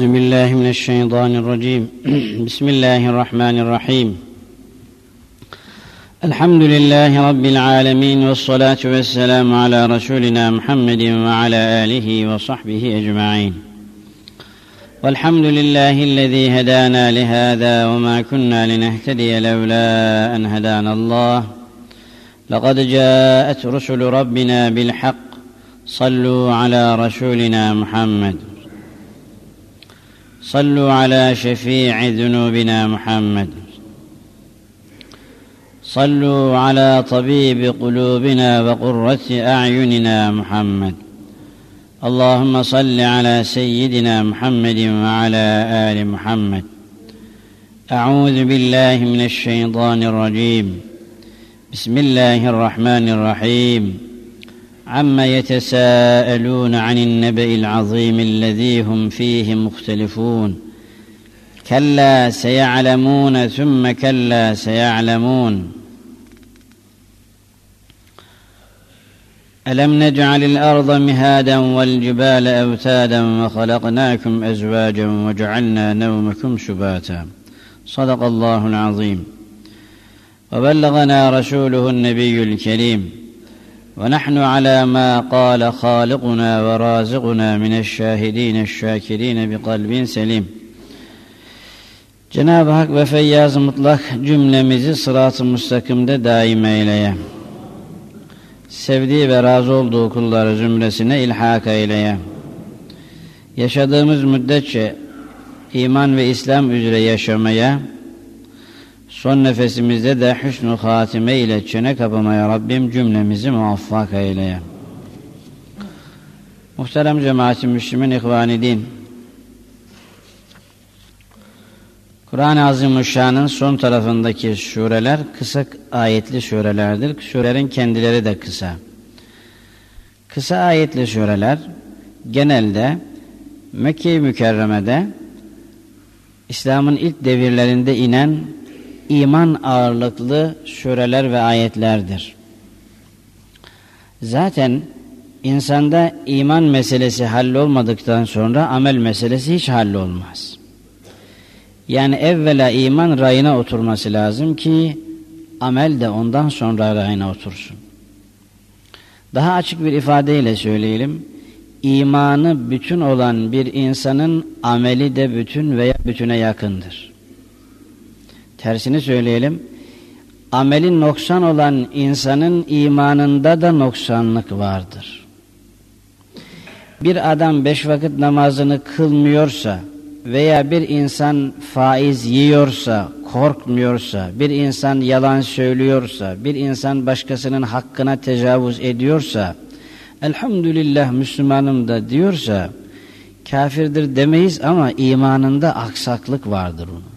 أعوذ بالله من الشيطان الرجيم. بسم الله الرحمن الرحيم. الحمد لله رب العالمين والصلاة والسلام على رسولنا محمد وعلى آله وصحبه أجمعين. والحمد لله الذي هدانا لهذا وما كنا لنهتدي لولا أن هدانا الله. لقد جاءت رسل ربنا بالحق. صلوا على رسولنا محمد. صلوا على شفيع ذنوبنا محمد. صلوا على طبيب قلوبنا وقرة أعيننا محمد. اللهم صل على سيدنا محمد وعلى آل محمد. أعوذ بالله من الشيطان الرجيم. بسم الله الرحمن الرحيم. عما يتساءلون عن النبأ العظيم الذي هم فيه مختلفون. كلا سيعلمون ثم كلا سيعلمون. ألم نجعل الأرض مهادا والجبال أوتادا وخلقناكم أزواجا وجعلنا نومكم سباتا. صدق الله العظيم. وبلغنا رسوله النبي الكريم. ونحن على ما قال خالقنا ورازقنا من الشاهدين الشاكرين بقلب سليم Cenab-ı Hak ve feyyaz mutlak cümlemizi sırat-ı müstakimde daim eyleye. Sevdiği ve razı olduğu kulları zümresine ilhak eyleye. Yaşadığımız müddetçe iman ve İslam üzere yaşamaya, son nefesimizde de hüsnü hatime ile çene kapamaya Rabbim cümlemizi muvaffak eyleye. Muhterem cemaat-i Müslümin ihvani din, Kur'an-ı Azimuşşan'ın son tarafındaki sureler kısa ayetli surelerdir. Surelerin kendileri de kısa. Kısa ayetli sureler genelde Mekke-i Mükerreme'de İslam'ın ilk devirlerinde inen iman ağırlıklı sureler ve ayetlerdir. Zaten insanda iman meselesi hallolmadıktan sonra amel meselesi hiç hallolmaz. Yani evvela iman rayına oturması lazım ki amel de ondan sonra rayına otursun. Daha açık bir ifadeyle söyleyelim. İmanı bütün olan bir insanın ameli de bütün veya bütüne yakındır. Tersini söyleyelim. Amelin noksan olan insanın imanında da noksanlık vardır. Bir adam beş vakit namazını kılmıyorsa veya bir insan faiz yiyorsa, korkmuyorsa, bir insan yalan söylüyorsa, bir insan başkasının hakkına tecavüz ediyorsa, elhamdülillah Müslümanım da diyorsa, kafirdir demeyiz ama imanında aksaklık vardır onun.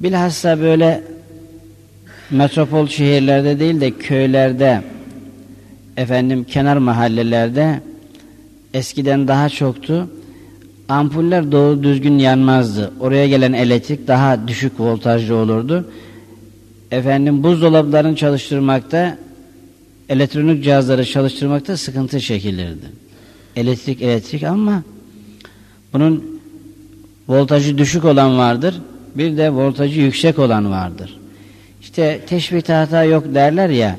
Bilhassa böyle metropol şehirlerde değil de köylerde, efendim kenar mahallelerde eskiden daha çoktu. Ampuller doğru düzgün yanmazdı. Oraya gelen elektrik daha düşük voltajlı olurdu. Efendim buzdolaplarını çalıştırmakta, elektronik cihazları çalıştırmakta sıkıntı çekilirdi. Elektrik elektrik ama bunun voltajı düşük olan vardır. Bir de voltajı yüksek olan vardır. İşte teşbih hata yok derler ya.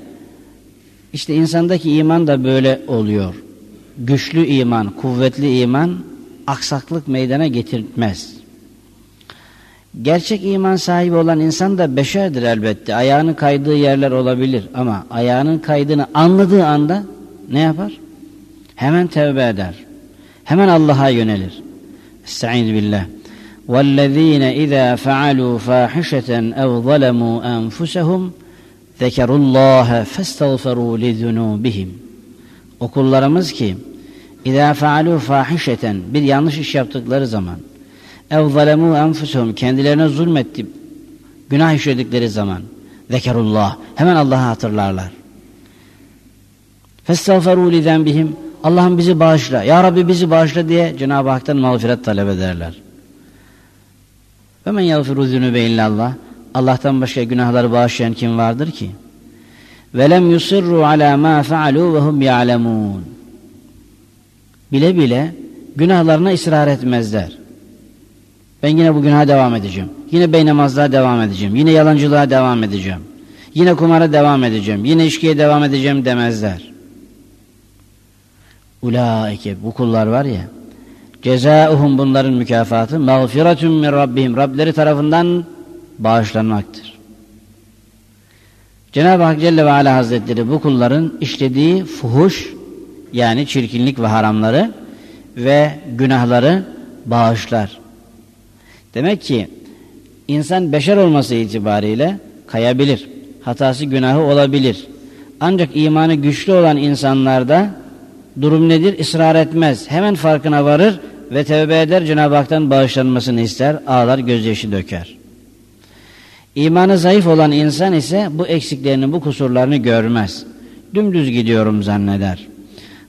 İşte insandaki iman da böyle oluyor. Güçlü iman, kuvvetli iman aksaklık meydana getirmez. Gerçek iman sahibi olan insan da beşerdir elbette. Ayağının kaydığı yerler olabilir ama ayağının kaydığını anladığı anda ne yapar? Hemen tevbe eder. Hemen Allah'a yönelir. Estaizu billah. وَالَّذ۪ينَ اِذَا فَعَلُوا فَاحِشَةً اَوْ ظَلَمُوا أَنْفُسَهُمْ ذَكَرُوا اللّٰهَ فَاسْتَغْفَرُوا لِذُنُوبِهِمْ O kullarımız ki اِذَا فَعَلُوا فَاحِشَةً Bir yanlış iş yaptıkları zaman ev zalemu enfusuhum kendilerine zulmetti günah işledikleri zaman zekerullah hemen Allah'ı hatırlarlar. Festağferu li zenbihim Allah'ım bizi bağışla. Ya Rabbi bizi bağışla diye Cenab-ı Hak'tan mağfiret talep ederler. Ve men yagfiru zünübe illallah. Allah'tan başka günahları bağışlayan kim vardır ki? Ve lem yusirru ala ma faalu ve hum ya'lemun. Bile bile günahlarına ısrar etmezler. Ben yine bu günaha devam edeceğim. Yine beynamazlığa devam edeceğim. Yine yalancılığa devam edeceğim. Yine kumara devam edeceğim. Yine içkiye devam edeceğim demezler. Ulaike bu kullar var ya cezauhum bunların mükafatı mağfiretun min rabbihim Rableri tarafından bağışlanmaktır. Cenab-ı Hak Celle ve Ala Hazretleri bu kulların işlediği fuhuş yani çirkinlik ve haramları ve günahları bağışlar. Demek ki insan beşer olması itibariyle kayabilir. Hatası günahı olabilir. Ancak imanı güçlü olan insanlarda durum nedir? Israr etmez. Hemen farkına varır ve tevbe eder. Cenab-ı Hak'tan bağışlanmasını ister. Ağlar gözyaşı döker. İmanı zayıf olan insan ise bu eksiklerini, bu kusurlarını görmez. Dümdüz gidiyorum zanneder.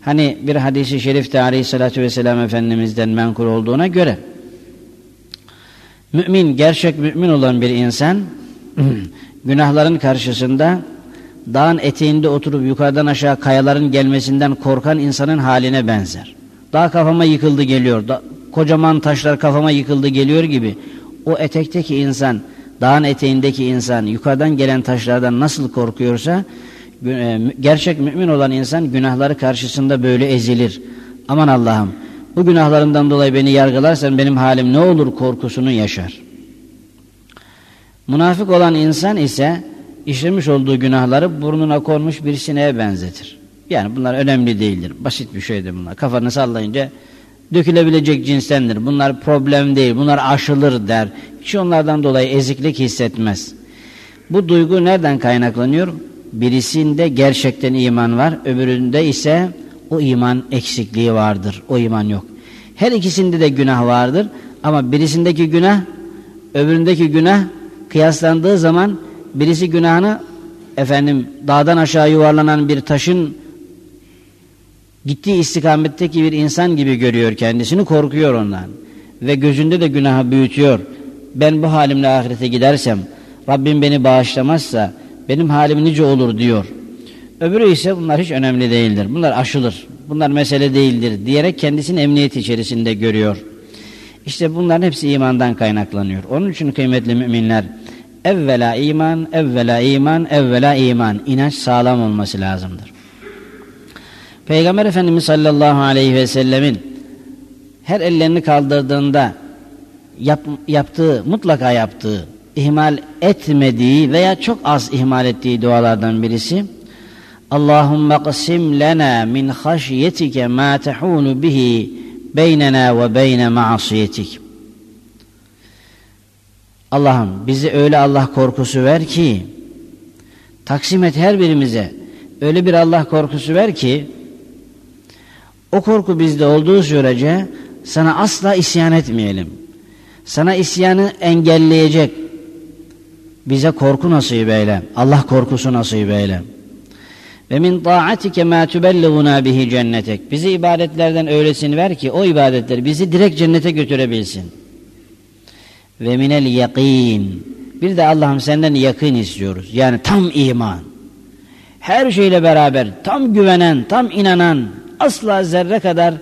Hani bir hadisi şerifte aleyhissalatü vesselam Efendimiz'den menkul olduğuna göre mümin, gerçek mümin olan bir insan günahların karşısında dağın eteğinde oturup yukarıdan aşağı kayaların gelmesinden korkan insanın haline benzer. Dağ kafama yıkıldı geliyor, da, kocaman taşlar kafama yıkıldı geliyor gibi o etekteki insan, dağın eteğindeki insan yukarıdan gelen taşlardan nasıl korkuyorsa e, gerçek mümin olan insan günahları karşısında böyle ezilir. Aman Allah'ım bu günahlarımdan dolayı beni yargılarsan benim halim ne olur korkusunu yaşar. Münafık olan insan ise işlemiş olduğu günahları burnuna konmuş bir sineğe benzetir. Yani bunlar önemli değildir. Basit bir şeydir bunlar. Kafanı sallayınca dökülebilecek cinstendir. Bunlar problem değil. Bunlar aşılır der. Hiç onlardan dolayı eziklik hissetmez. Bu duygu nereden kaynaklanıyor? Birisinde gerçekten iman var. Öbüründe ise o iman eksikliği vardır. O iman yok. Her ikisinde de günah vardır. Ama birisindeki günah öbüründeki günah kıyaslandığı zaman birisi günahını efendim dağdan aşağı yuvarlanan bir taşın gittiği istikametteki bir insan gibi görüyor kendisini korkuyor ondan. Ve gözünde de günahı büyütüyor. Ben bu halimle ahirete gidersem Rabbim beni bağışlamazsa benim halim nice olur diyor. Öbürü ise bunlar hiç önemli değildir. Bunlar aşılır bunlar mesele değildir diyerek kendisini emniyet içerisinde görüyor. İşte bunların hepsi imandan kaynaklanıyor. Onun için kıymetli müminler evvela iman, evvela iman, evvela iman. İnanç sağlam olması lazımdır. Peygamber Efendimiz sallallahu aleyhi ve sellemin her ellerini kaldırdığında yap, yaptığı, mutlaka yaptığı, ihmal etmediği veya çok az ihmal ettiği dualardan birisi Allahümme qsim lena min haşyetike ma tehunu bihi beynena ve beyne ma'asiyetik Allah'ım bizi öyle Allah korkusu ver ki taksim et her birimize. Öyle bir Allah korkusu ver ki o korku bizde olduğu sürece sana asla isyan etmeyelim. Sana isyanı engelleyecek bize korku nasip eyle. Allah korkusu nasip eyle. Ve min taatike ma tubelliguna bihi cennetek. Bizi ibadetlerden öylesini ver ki o ibadetler bizi direkt cennete götürebilsin ve minel yakin. Bir de Allah'ım senden yakın istiyoruz. Yani tam iman. Her şeyle beraber tam güvenen, tam inanan, asla zerre kadar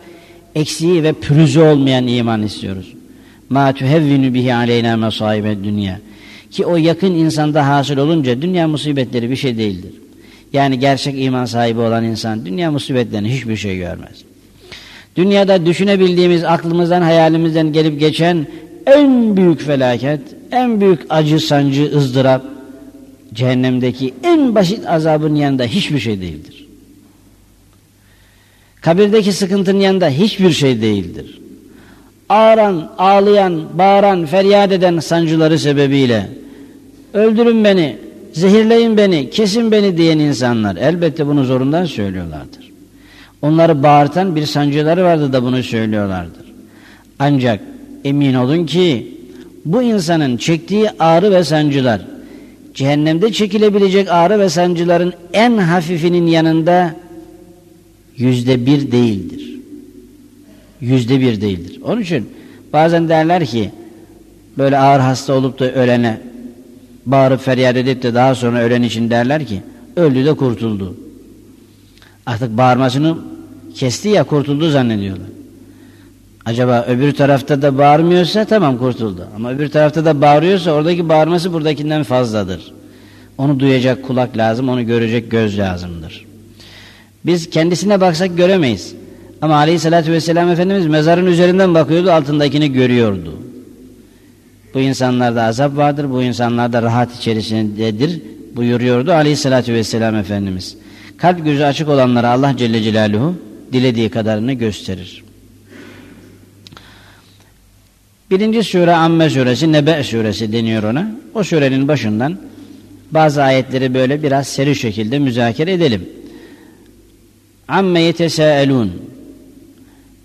eksiği ve pürüzü olmayan iman istiyoruz. Ma tuhevvinu bihi aleyna mesaibed dünya. Ki o yakın insanda hasıl olunca dünya musibetleri bir şey değildir. Yani gerçek iman sahibi olan insan dünya musibetlerini hiçbir şey görmez. Dünyada düşünebildiğimiz, aklımızdan, hayalimizden gelip geçen en büyük felaket, en büyük acı, sancı, ızdırap cehennemdeki en basit azabın yanında hiçbir şey değildir. Kabirdeki sıkıntının yanında hiçbir şey değildir. Ağıran, ağlayan, bağıran, feryat eden sancıları sebebiyle öldürün beni, zehirleyin beni, kesin beni diyen insanlar elbette bunu zorundan söylüyorlardır. Onları bağırtan bir sancıları vardı da bunu söylüyorlardır. Ancak emin olun ki bu insanın çektiği ağrı ve sancılar cehennemde çekilebilecek ağrı ve sancıların en hafifinin yanında yüzde bir değildir. Yüzde bir değildir. Onun için bazen derler ki böyle ağır hasta olup da ölene bağırıp feryat edip de daha sonra ölen için derler ki öldü de kurtuldu. Artık bağırmasını kesti ya kurtuldu zannediyorlar. Acaba öbür tarafta da bağırmıyorsa tamam kurtuldu. Ama öbür tarafta da bağırıyorsa oradaki bağırması buradakinden fazladır. Onu duyacak kulak lazım, onu görecek göz lazımdır. Biz kendisine baksak göremeyiz. Ama aleyhissalatü vesselam Efendimiz mezarın üzerinden bakıyordu, altındakini görüyordu. Bu insanlarda azap vardır, bu insanlarda rahat içerisindedir buyuruyordu aleyhissalatü vesselam Efendimiz. Kalp gözü açık olanlara Allah Celle Celaluhu dilediği kadarını gösterir. Birinci sure Amme suresi, Nebe suresi deniyor ona. O surenin başından bazı ayetleri böyle biraz seri şekilde müzakere edelim. Amme yetesâelûn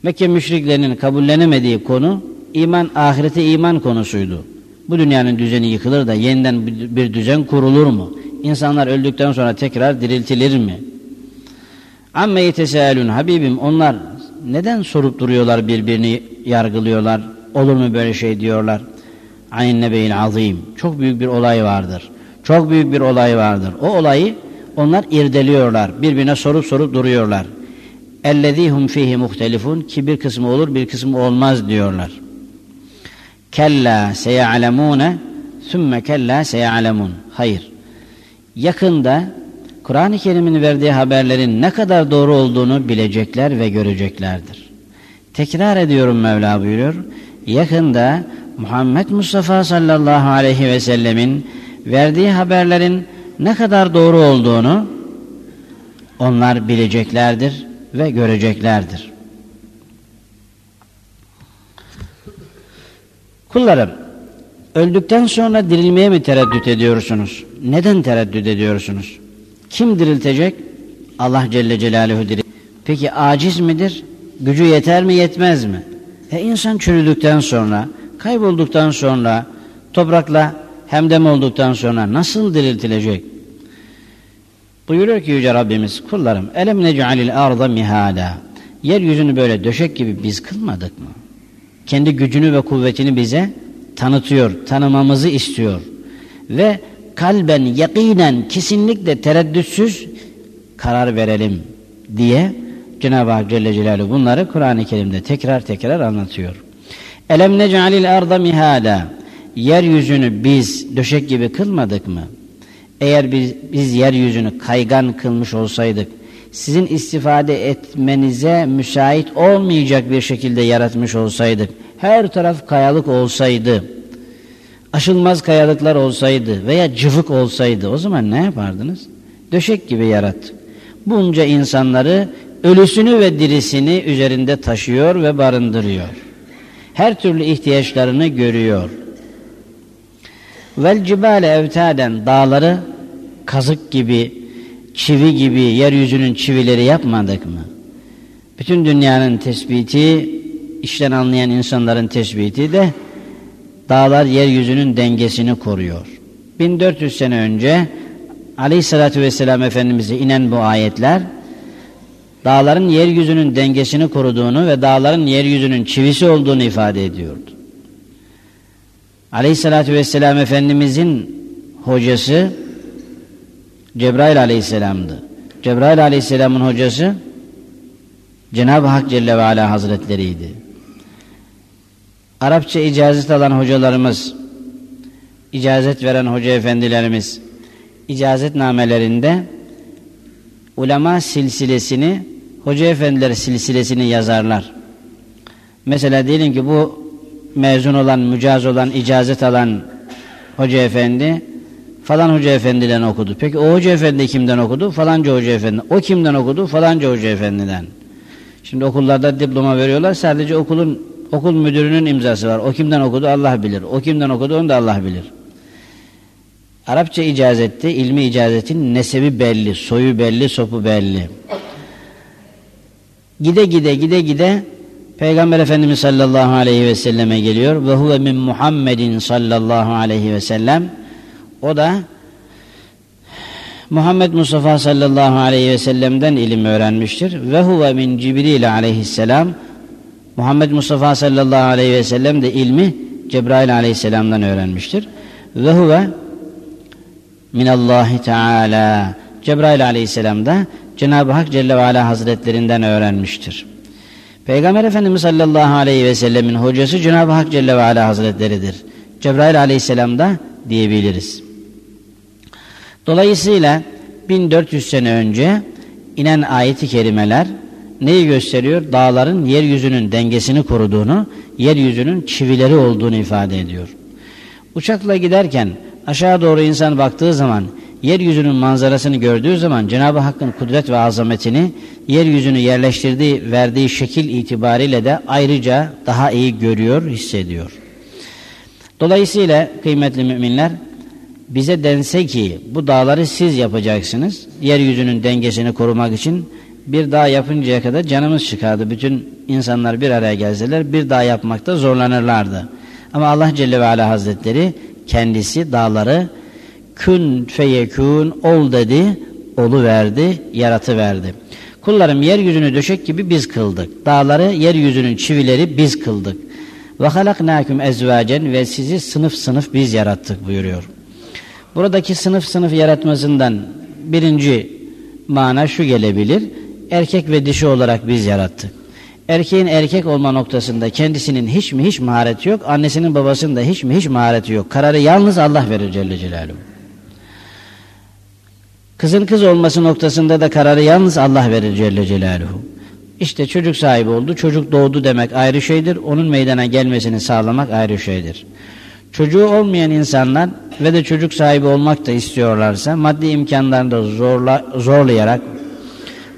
Mekke müşriklerinin kabullenemediği konu iman, ahirete iman konusuydu. Bu dünyanın düzeni yıkılır da yeniden bir düzen kurulur mu? İnsanlar öldükten sonra tekrar diriltilir mi? Amme yetesâelûn Habibim onlar neden sorup duruyorlar birbirini yargılıyorlar? Olur mu böyle şey diyorlar? Ayn nebeyin azim. Çok büyük bir olay vardır. Çok büyük bir olay vardır. O olayı onlar irdeliyorlar. Birbirine sorup sorup duruyorlar. Ellezîhum fihi muhtelifun ki bir kısmı olur bir kısmı olmaz diyorlar. Kella seyalemune sümme kella seyalemun. Hayır. Yakında Kur'an-ı Kerim'in verdiği haberlerin ne kadar doğru olduğunu bilecekler ve göreceklerdir. Tekrar ediyorum Mevla buyuruyor. Yakında Muhammed Mustafa sallallahu aleyhi ve sellemin verdiği haberlerin ne kadar doğru olduğunu onlar bileceklerdir ve göreceklerdir. Kullarım, öldükten sonra dirilmeye mi tereddüt ediyorsunuz? Neden tereddüt ediyorsunuz? Kim diriltecek? Allah Celle Celaluhu diril. Peki aciz midir? Gücü yeter mi yetmez mi? E insan çürüdükten sonra, kaybolduktan sonra, toprakla hemdem olduktan sonra nasıl diriltilecek? Buyuruyor ki Yüce Rabbimiz, kullarım, elem nec'alil arda mihada. Yeryüzünü böyle döşek gibi biz kılmadık mı? Kendi gücünü ve kuvvetini bize tanıtıyor, tanımamızı istiyor. Ve kalben, yakinen, kesinlikle tereddütsüz karar verelim diye Cenab-ı Hak Celle Celaluhu bunları Kur'an-ı Kerim'de tekrar tekrar anlatıyor. Elem nec'alil arda mihada. Yeryüzünü biz döşek gibi kılmadık mı? Eğer biz, biz yeryüzünü kaygan kılmış olsaydık, sizin istifade etmenize müsait olmayacak bir şekilde yaratmış olsaydık, her taraf kayalık olsaydı, aşılmaz kayalıklar olsaydı veya cıvık olsaydı o zaman ne yapardınız? Döşek gibi yarattık. Bunca insanları ölüsünü ve dirisini üzerinde taşıyor ve barındırıyor. Her türlü ihtiyaçlarını görüyor. Vel cibale evtaden dağları kazık gibi, çivi gibi yeryüzünün çivileri yapmadık mı? Bütün dünyanın tespiti, işten anlayan insanların tespiti de dağlar yeryüzünün dengesini koruyor. 1400 sene önce Aleyhisselatü Vesselam Efendimiz'e inen bu ayetler dağların yeryüzünün dengesini koruduğunu ve dağların yeryüzünün çivisi olduğunu ifade ediyordu. Aleyhissalatü vesselam Efendimizin hocası Cebrail aleyhisselamdı. Cebrail aleyhisselamın hocası Cenab-ı Hak Celle ve Ala Hazretleriydi. Arapça icazet alan hocalarımız, icazet veren hoca efendilerimiz, icazet namelerinde ulema silsilesini, hoca efendiler silsilesini yazarlar. Mesela diyelim ki bu mezun olan, mücaz olan, icazet alan hoca efendi falan hoca efendiden okudu. Peki o hoca efendi kimden okudu? Falanca hoca efendi. O kimden okudu? Falanca hoca efendiden. Şimdi okullarda diploma veriyorlar. Sadece okulun okul müdürünün imzası var. O kimden okudu? Allah bilir. O kimden okudu? Onu da Allah bilir. Arapça icazette, ilmi icazetin nesebi belli, soyu belli, sopu belli. Gide gide gide gide Peygamber Efendimiz sallallahu aleyhi ve selleme geliyor. Ve huve min Muhammedin sallallahu aleyhi ve sellem. O da Muhammed Mustafa sallallahu aleyhi ve sellem'den ilim öğrenmiştir. Ve huve min Cibril aleyhisselam. Muhammed Mustafa sallallahu aleyhi ve sellem de ilmi Cebrail aleyhisselamdan öğrenmiştir. Ve huve minallahi teala. Cebrail aleyhisselam da Cenab-ı Hak Celle ve Ala Hazretlerinden öğrenmiştir. Peygamber Efendimiz sallallahu aleyhi ve sellemin hocası Cenab-ı Hak Celle ve Ala Hazretleridir. Cebrail aleyhisselam da diyebiliriz. Dolayısıyla 1400 sene önce inen ayeti kerimeler neyi gösteriyor? Dağların yeryüzünün dengesini koruduğunu, yeryüzünün çivileri olduğunu ifade ediyor. Uçakla giderken aşağı doğru insan baktığı zaman yeryüzünün manzarasını gördüğü zaman Cenab-ı Hakk'ın kudret ve azametini yeryüzünü yerleştirdiği, verdiği şekil itibariyle de ayrıca daha iyi görüyor, hissediyor. Dolayısıyla kıymetli müminler bize dense ki bu dağları siz yapacaksınız, yeryüzünün dengesini korumak için bir dağ yapıncaya kadar canımız çıkardı. Bütün insanlar bir araya gelseler bir dağ yapmakta zorlanırlardı. Ama Allah Celle ve Ala Hazretleri kendisi dağları kün feyekün ol dedi, olu verdi, yaratı verdi. Kullarım yeryüzünü döşek gibi biz kıldık. Dağları yeryüzünün çivileri biz kıldık. Ve halaknâküm ezvacen ve sizi sınıf sınıf biz yarattık buyuruyor. Buradaki sınıf sınıf yaratmasından birinci mana şu gelebilir. Erkek ve dişi olarak biz yarattık. Erkeğin erkek olma noktasında kendisinin hiç mi hiç mahareti yok. Annesinin babasının da hiç mi hiç mahareti yok. Kararı yalnız Allah verir Celle Celaluhu. Kızın kız olması noktasında da kararı yalnız Allah verir Celle Celaluhu. İşte çocuk sahibi oldu, çocuk doğdu demek ayrı şeydir. Onun meydana gelmesini sağlamak ayrı şeydir. Çocuğu olmayan insanlar ve de çocuk sahibi olmak da istiyorlarsa maddi imkanlarını da zorla, zorlayarak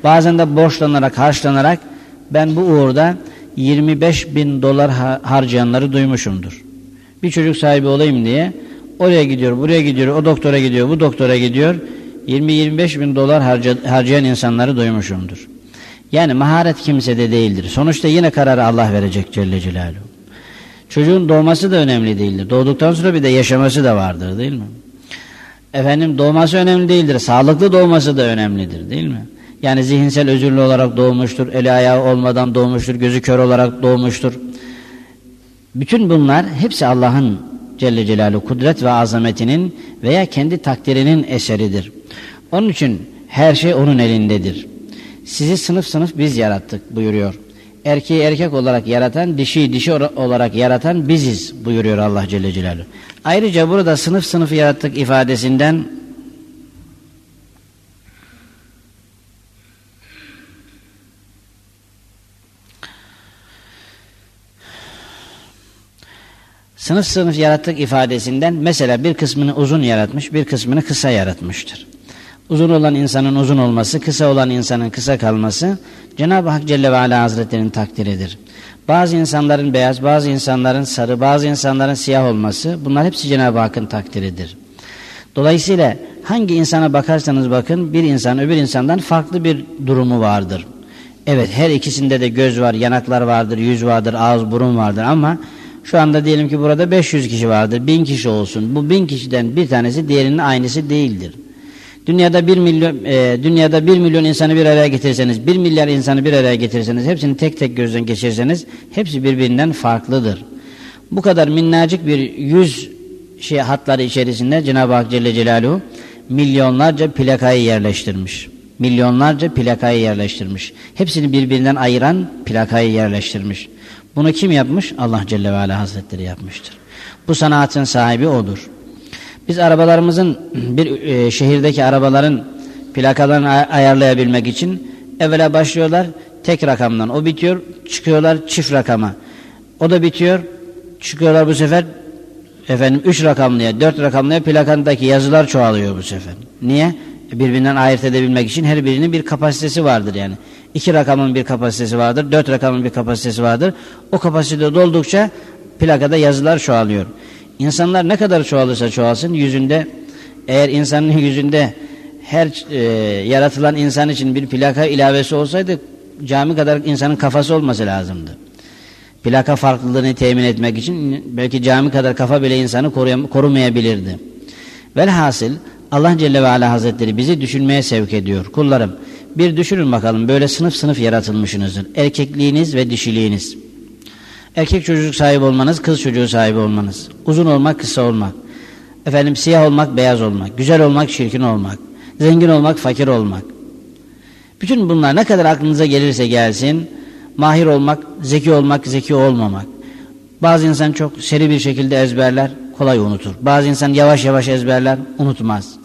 bazen de borçlanarak, harçlanarak ben bu uğurda 25 bin dolar harcayanları duymuşumdur. Bir çocuk sahibi olayım diye oraya gidiyor, buraya gidiyor, o doktora gidiyor, bu doktora gidiyor. 20-25 bin dolar harca, harcayan insanları duymuşumdur. Yani maharet kimsede değildir. Sonuçta yine kararı Allah verecek Celle Celaluhu. Çocuğun doğması da önemli değildir. Doğduktan sonra bir de yaşaması da vardır değil mi? Efendim doğması önemli değildir. Sağlıklı doğması da önemlidir değil mi? Yani zihinsel özürlü olarak doğmuştur, eli ayağı olmadan doğmuştur, gözü kör olarak doğmuştur. Bütün bunlar hepsi Allah'ın Celle Celaluhu kudret ve azametinin veya kendi takdirinin eseridir. Onun için her şey onun elindedir. Sizi sınıf sınıf biz yarattık buyuruyor. Erkeği erkek olarak yaratan, dişi dişi olarak yaratan biziz buyuruyor Allah Celle Celaluhu. Ayrıca burada sınıf sınıf yarattık ifadesinden Sınıf sınıf yarattık ifadesinden mesela bir kısmını uzun yaratmış, bir kısmını kısa yaratmıştır. Uzun olan insanın uzun olması, kısa olan insanın kısa kalması Cenab-ı Hak Celle ve Ala Hazretleri'nin takdiridir. Bazı insanların beyaz, bazı insanların sarı, bazı insanların siyah olması bunlar hepsi Cenab-ı Hakk'ın takdiridir. Dolayısıyla hangi insana bakarsanız bakın bir insan öbür insandan farklı bir durumu vardır. Evet her ikisinde de göz var, yanaklar vardır, yüz vardır, ağız, burun vardır ama şu anda diyelim ki burada 500 kişi vardır, 1000 kişi olsun. Bu 1000 kişiden bir tanesi diğerinin aynısı değildir. Dünyada bir milyon e, dünyada bir milyon insanı bir araya getirseniz, bir milyar insanı bir araya getirseniz, hepsini tek tek gözden geçirseniz, hepsi birbirinden farklıdır. Bu kadar minnacık bir yüz şey hatları içerisinde Cenab-ı Hak Celle Celaluhu milyonlarca plakayı yerleştirmiş. Milyonlarca plakayı yerleştirmiş. Hepsini birbirinden ayıran plakayı yerleştirmiş. Bunu kim yapmış? Allah Celle ve Ala Hazretleri yapmıştır. Bu sanatın sahibi odur. Biz arabalarımızın bir e, şehirdeki arabaların plakalarını ayarlayabilmek için evvela başlıyorlar tek rakamdan. O bitiyor, çıkıyorlar çift rakama. O da bitiyor, çıkıyorlar bu sefer efendim üç rakamlıya, dört rakamlıya plakandaki yazılar çoğalıyor bu sefer. Niye? Birbirinden ayırt edebilmek için her birinin bir kapasitesi vardır yani. İki rakamın bir kapasitesi vardır, dört rakamın bir kapasitesi vardır. O kapasite doldukça plakada yazılar çoğalıyor. İnsanlar ne kadar çoğalırsa çoğalsın yüzünde eğer insanın yüzünde her e, yaratılan insan için bir plaka ilavesi olsaydı cami kadar insanın kafası olması lazımdı. Plaka farklılığını temin etmek için belki cami kadar kafa bile insanı korumayabilirdi. Velhasıl Allah Celle ve Ala Hazretleri bizi düşünmeye sevk ediyor. Kullarım bir düşünün bakalım böyle sınıf sınıf yaratılmışsınızdır. Erkekliğiniz ve dişiliğiniz. Erkek çocuk sahibi olmanız, kız çocuğu sahibi olmanız. Uzun olmak, kısa olmak. Efendim siyah olmak, beyaz olmak. Güzel olmak, çirkin olmak. Zengin olmak, fakir olmak. Bütün bunlar ne kadar aklınıza gelirse gelsin, mahir olmak, zeki olmak, zeki olmamak. Bazı insan çok seri bir şekilde ezberler, kolay unutur. Bazı insan yavaş yavaş ezberler, unutmaz.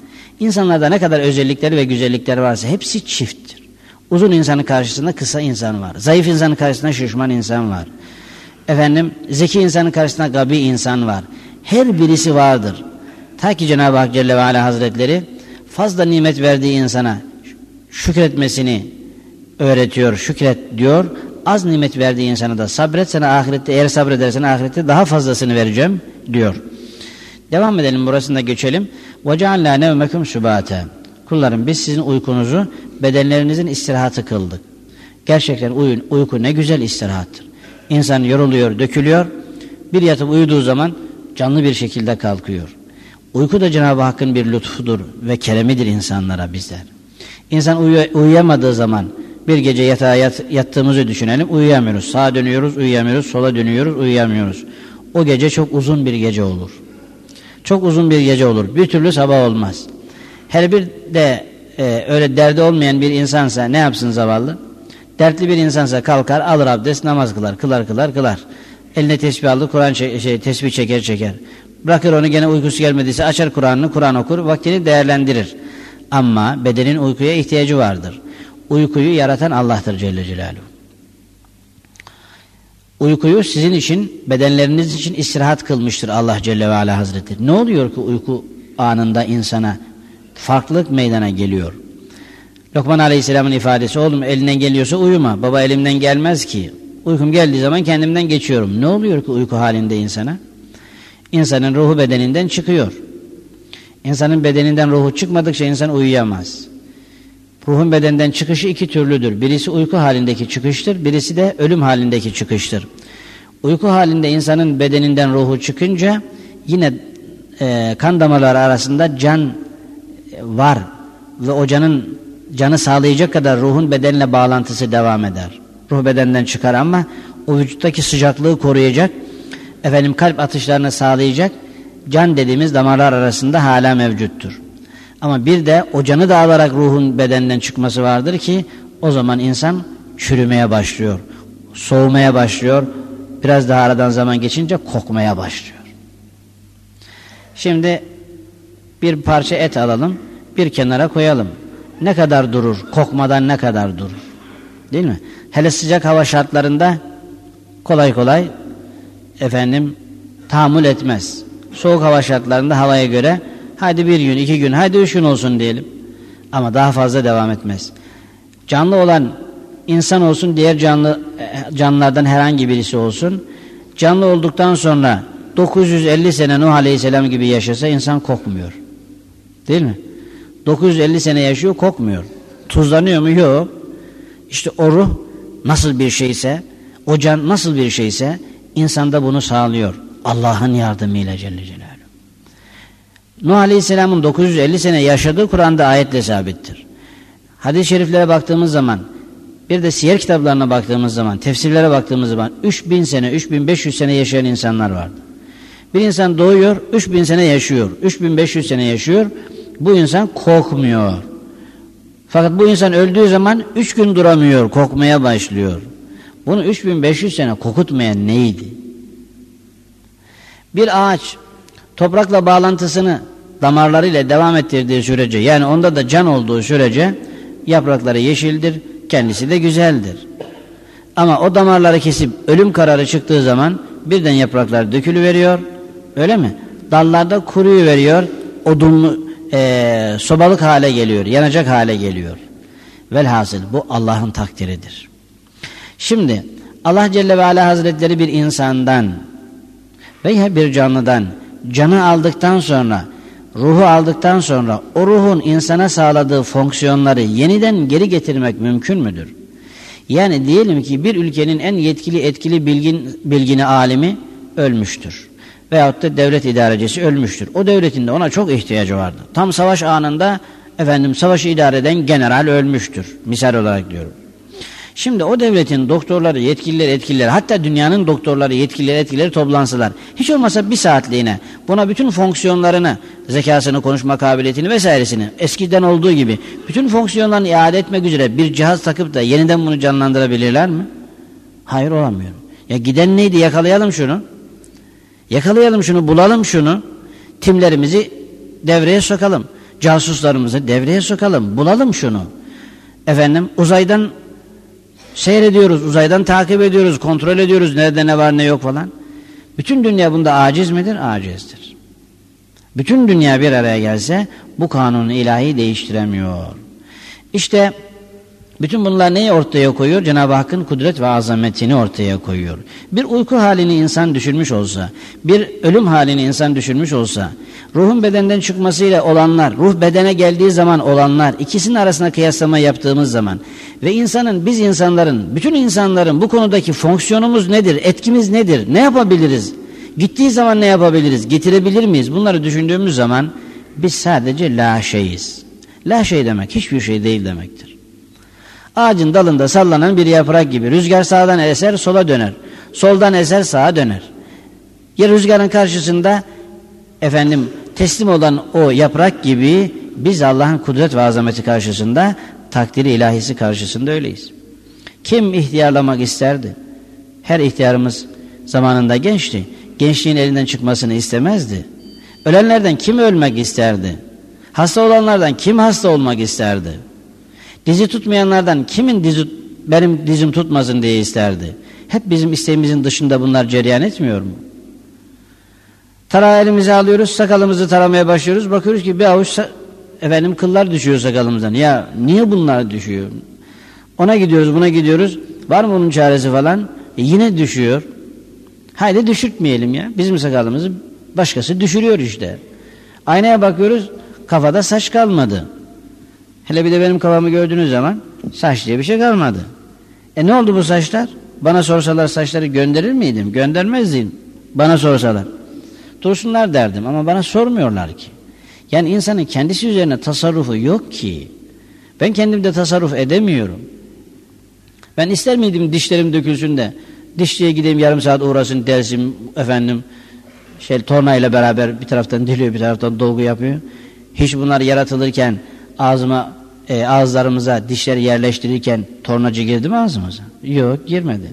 İnsanlarda ne kadar özellikleri ve güzellikleri varsa hepsi çifttir. Uzun insanın karşısında kısa insan var. Zayıf insanın karşısında şişman insan var. Efendim zeki insanın karşısında gabi insan var. Her birisi vardır. Ta ki Cenab-ı Hak Celle ve Ala Hazretleri fazla nimet verdiği insana şükretmesini öğretiyor, şükret diyor. Az nimet verdiği insana da sabret sana ahirette eğer sabredersen ahirette daha fazlasını vereceğim diyor. Devam edelim burasında geçelim. وَجَعَلْنَا نَوْمَكُمْ سُبَاتًا Kullarım biz sizin uykunuzu bedenlerinizin istirahatı kıldık. Gerçekten uyun, uyku ne güzel istirahattır. İnsan yoruluyor, dökülüyor. Bir yatıp uyuduğu zaman canlı bir şekilde kalkıyor. Uyku da Cenab-ı Hakk'ın bir lütfudur ve keremidir insanlara bizler. İnsan uyu, uyuyamadığı zaman bir gece yatağa yat, yattığımızı düşünelim uyuyamıyoruz. Sağa dönüyoruz uyuyamıyoruz, sola dönüyoruz uyuyamıyoruz. O gece çok uzun bir gece olur. Çok uzun bir gece olur. Bir türlü sabah olmaz. Her bir de e, öyle derdi olmayan bir insansa ne yapsın zavallı? Dertli bir insansa kalkar, alır abdest, namaz kılar, kılar, kılar, kılar. Eline tesbih aldı, Kur'an şey, tesbih çeker, çeker. Bırakır onu gene uykusu gelmediyse açar Kur'an'ını, Kur'an okur, vaktini değerlendirir. Ama bedenin uykuya ihtiyacı vardır. Uykuyu yaratan Allah'tır Celle Celaluhu. Uykuyu sizin için, bedenleriniz için istirahat kılmıştır Allah Celle ve Ala Hazretleri. Ne oluyor ki uyku anında insana farklılık meydana geliyor? Lokman Aleyhisselam'ın ifadesi, oğlum elinden geliyorsa uyuma, baba elimden gelmez ki. Uykum geldiği zaman kendimden geçiyorum. Ne oluyor ki uyku halinde insana? İnsanın ruhu bedeninden çıkıyor. İnsanın bedeninden ruhu çıkmadıkça insan uyuyamaz. Ruhun bedenden çıkışı iki türlüdür. Birisi uyku halindeki çıkıştır, birisi de ölüm halindeki çıkıştır. Uyku halinde insanın bedeninden ruhu çıkınca yine e, kan damarları arasında can var ve o canın canı sağlayacak kadar ruhun bedenle bağlantısı devam eder. Ruh bedenden çıkar ama o vücuttaki sıcaklığı koruyacak, efendim kalp atışlarını sağlayacak can dediğimiz damarlar arasında hala mevcuttur. Ama bir de o canı da alarak ruhun bedenden çıkması vardır ki o zaman insan çürümeye başlıyor, soğumaya başlıyor, biraz daha aradan zaman geçince kokmaya başlıyor. Şimdi bir parça et alalım, bir kenara koyalım. Ne kadar durur, kokmadan ne kadar durur? Değil mi? Hele sıcak hava şartlarında kolay kolay efendim tahammül etmez. Soğuk hava şartlarında havaya göre hadi bir gün, iki gün, hadi üç gün olsun diyelim. Ama daha fazla devam etmez. Canlı olan insan olsun, diğer canlı canlılardan herhangi birisi olsun. Canlı olduktan sonra 950 sene Nuh Aleyhisselam gibi yaşasa insan kokmuyor. Değil mi? 950 sene yaşıyor kokmuyor. Tuzlanıyor mu? Yok. İşte o ruh nasıl bir şeyse, o can nasıl bir şeyse insanda bunu sağlıyor. Allah'ın yardımıyla Celle Celaluhu. Nuh Aleyhisselam'ın 950 sene yaşadığı Kur'an'da ayetle sabittir. Hadis-i şeriflere baktığımız zaman bir de siyer kitaplarına baktığımız zaman, tefsirlere baktığımız zaman 3000 sene, 3500 sene yaşayan insanlar vardı. Bir insan doğuyor, 3000 sene yaşıyor, 3500 sene yaşıyor. Bu insan kokmuyor. Fakat bu insan öldüğü zaman 3 gün duramıyor, kokmaya başlıyor. Bunu 3500 sene kokutmayan neydi? Bir ağaç toprakla bağlantısını damarlarıyla devam ettirdiği sürece yani onda da can olduğu sürece yaprakları yeşildir, kendisi de güzeldir. Ama o damarları kesip ölüm kararı çıktığı zaman birden yapraklar dökülüveriyor. Öyle mi? Dallarda kuruyu veriyor. Odunlu e, sobalık hale geliyor. Yanacak hale geliyor. Velhasıl bu Allah'ın takdiridir. Şimdi Allah Celle ve Ala Hazretleri bir insandan veya bir canlıdan canı aldıktan sonra ruhu aldıktan sonra o ruhun insana sağladığı fonksiyonları yeniden geri getirmek mümkün müdür? Yani diyelim ki bir ülkenin en yetkili etkili bilgin, bilgini alimi ölmüştür. Veyahut da devlet idarecisi ölmüştür. O devletin de ona çok ihtiyacı vardı. Tam savaş anında efendim savaşı idare eden general ölmüştür. Misal olarak diyorum. Şimdi o devletin doktorları, yetkilileri, etkilileri, hatta dünyanın doktorları, yetkilileri, etkileri toplansılar. Hiç olmasa bir saatliğine buna bütün fonksiyonlarını, zekasını, konuşma kabiliyetini vesairesini eskiden olduğu gibi bütün fonksiyonlarını iade etmek üzere bir cihaz takıp da yeniden bunu canlandırabilirler mi? Hayır olamıyorum. Ya giden neydi yakalayalım şunu. Yakalayalım şunu bulalım şunu. Timlerimizi devreye sokalım. Casuslarımızı devreye sokalım. Bulalım şunu. Efendim uzaydan seyrediyoruz. Uzaydan takip ediyoruz. Kontrol ediyoruz. Nerede ne var ne yok falan. Bütün dünya bunda aciz midir? Acizdir. Bütün dünya bir araya gelse bu kanunu ilahi değiştiremiyor. İşte bütün bunlar neyi ortaya koyuyor? Cenab-ı Hakk'ın kudret ve azametini ortaya koyuyor. Bir uyku halini insan düşürmüş olsa, bir ölüm halini insan düşürmüş olsa, ruhun bedenden çıkmasıyla olanlar, ruh bedene geldiği zaman olanlar, ikisinin arasında kıyaslama yaptığımız zaman ve insanın, biz insanların, bütün insanların bu konudaki fonksiyonumuz nedir, etkimiz nedir, ne yapabiliriz, gittiği zaman ne yapabiliriz, getirebilir miyiz bunları düşündüğümüz zaman biz sadece la şeyiz. La şey demek hiçbir şey değil demektir. Ağacın dalında sallanan bir yaprak gibi rüzgar sağdan eser sola döner. Soldan eser sağa döner. Ya rüzgarın karşısında efendim teslim olan o yaprak gibi biz Allah'ın kudret ve azameti karşısında takdiri ilahisi karşısında öyleyiz. Kim ihtiyarlamak isterdi? Her ihtiyarımız zamanında gençti. Gençliğin elinden çıkmasını istemezdi. Ölenlerden kim ölmek isterdi? Hasta olanlardan kim hasta olmak isterdi? Dizi tutmayanlardan kimin dizi benim dizim tutmasın diye isterdi? Hep bizim isteğimizin dışında bunlar cereyan etmiyor mu? Tara elimize alıyoruz, sakalımızı taramaya başlıyoruz. Bakıyoruz ki bir avuç efendim kıllar düşüyor sakalımızdan. Ya niye bunlar düşüyor? Ona gidiyoruz, buna gidiyoruz. Var mı onun çaresi falan? E yine düşüyor. Haydi düşürtmeyelim ya. Bizim sakalımızı başkası düşürüyor işte. Aynaya bakıyoruz, kafada saç kalmadı. Hele bir de benim kafamı gördüğünüz zaman saç diye bir şey kalmadı. E ne oldu bu saçlar? Bana sorsalar saçları gönderir miydim? Göndermezdim. Bana sorsalar. Dursunlar derdim ama bana sormuyorlar ki. Yani insanın kendisi üzerine tasarrufu yok ki. Ben kendimde tasarruf edemiyorum. Ben ister miydim dişlerim dökülsün de dişçiye gideyim yarım saat uğrasın dersim efendim şey tornayla beraber bir taraftan diliyor bir taraftan dolgu yapıyor. Hiç bunlar yaratılırken ağzıma e, ağızlarımıza dişleri yerleştirirken tornacı girdi mi ağzımıza? Yok girmedi.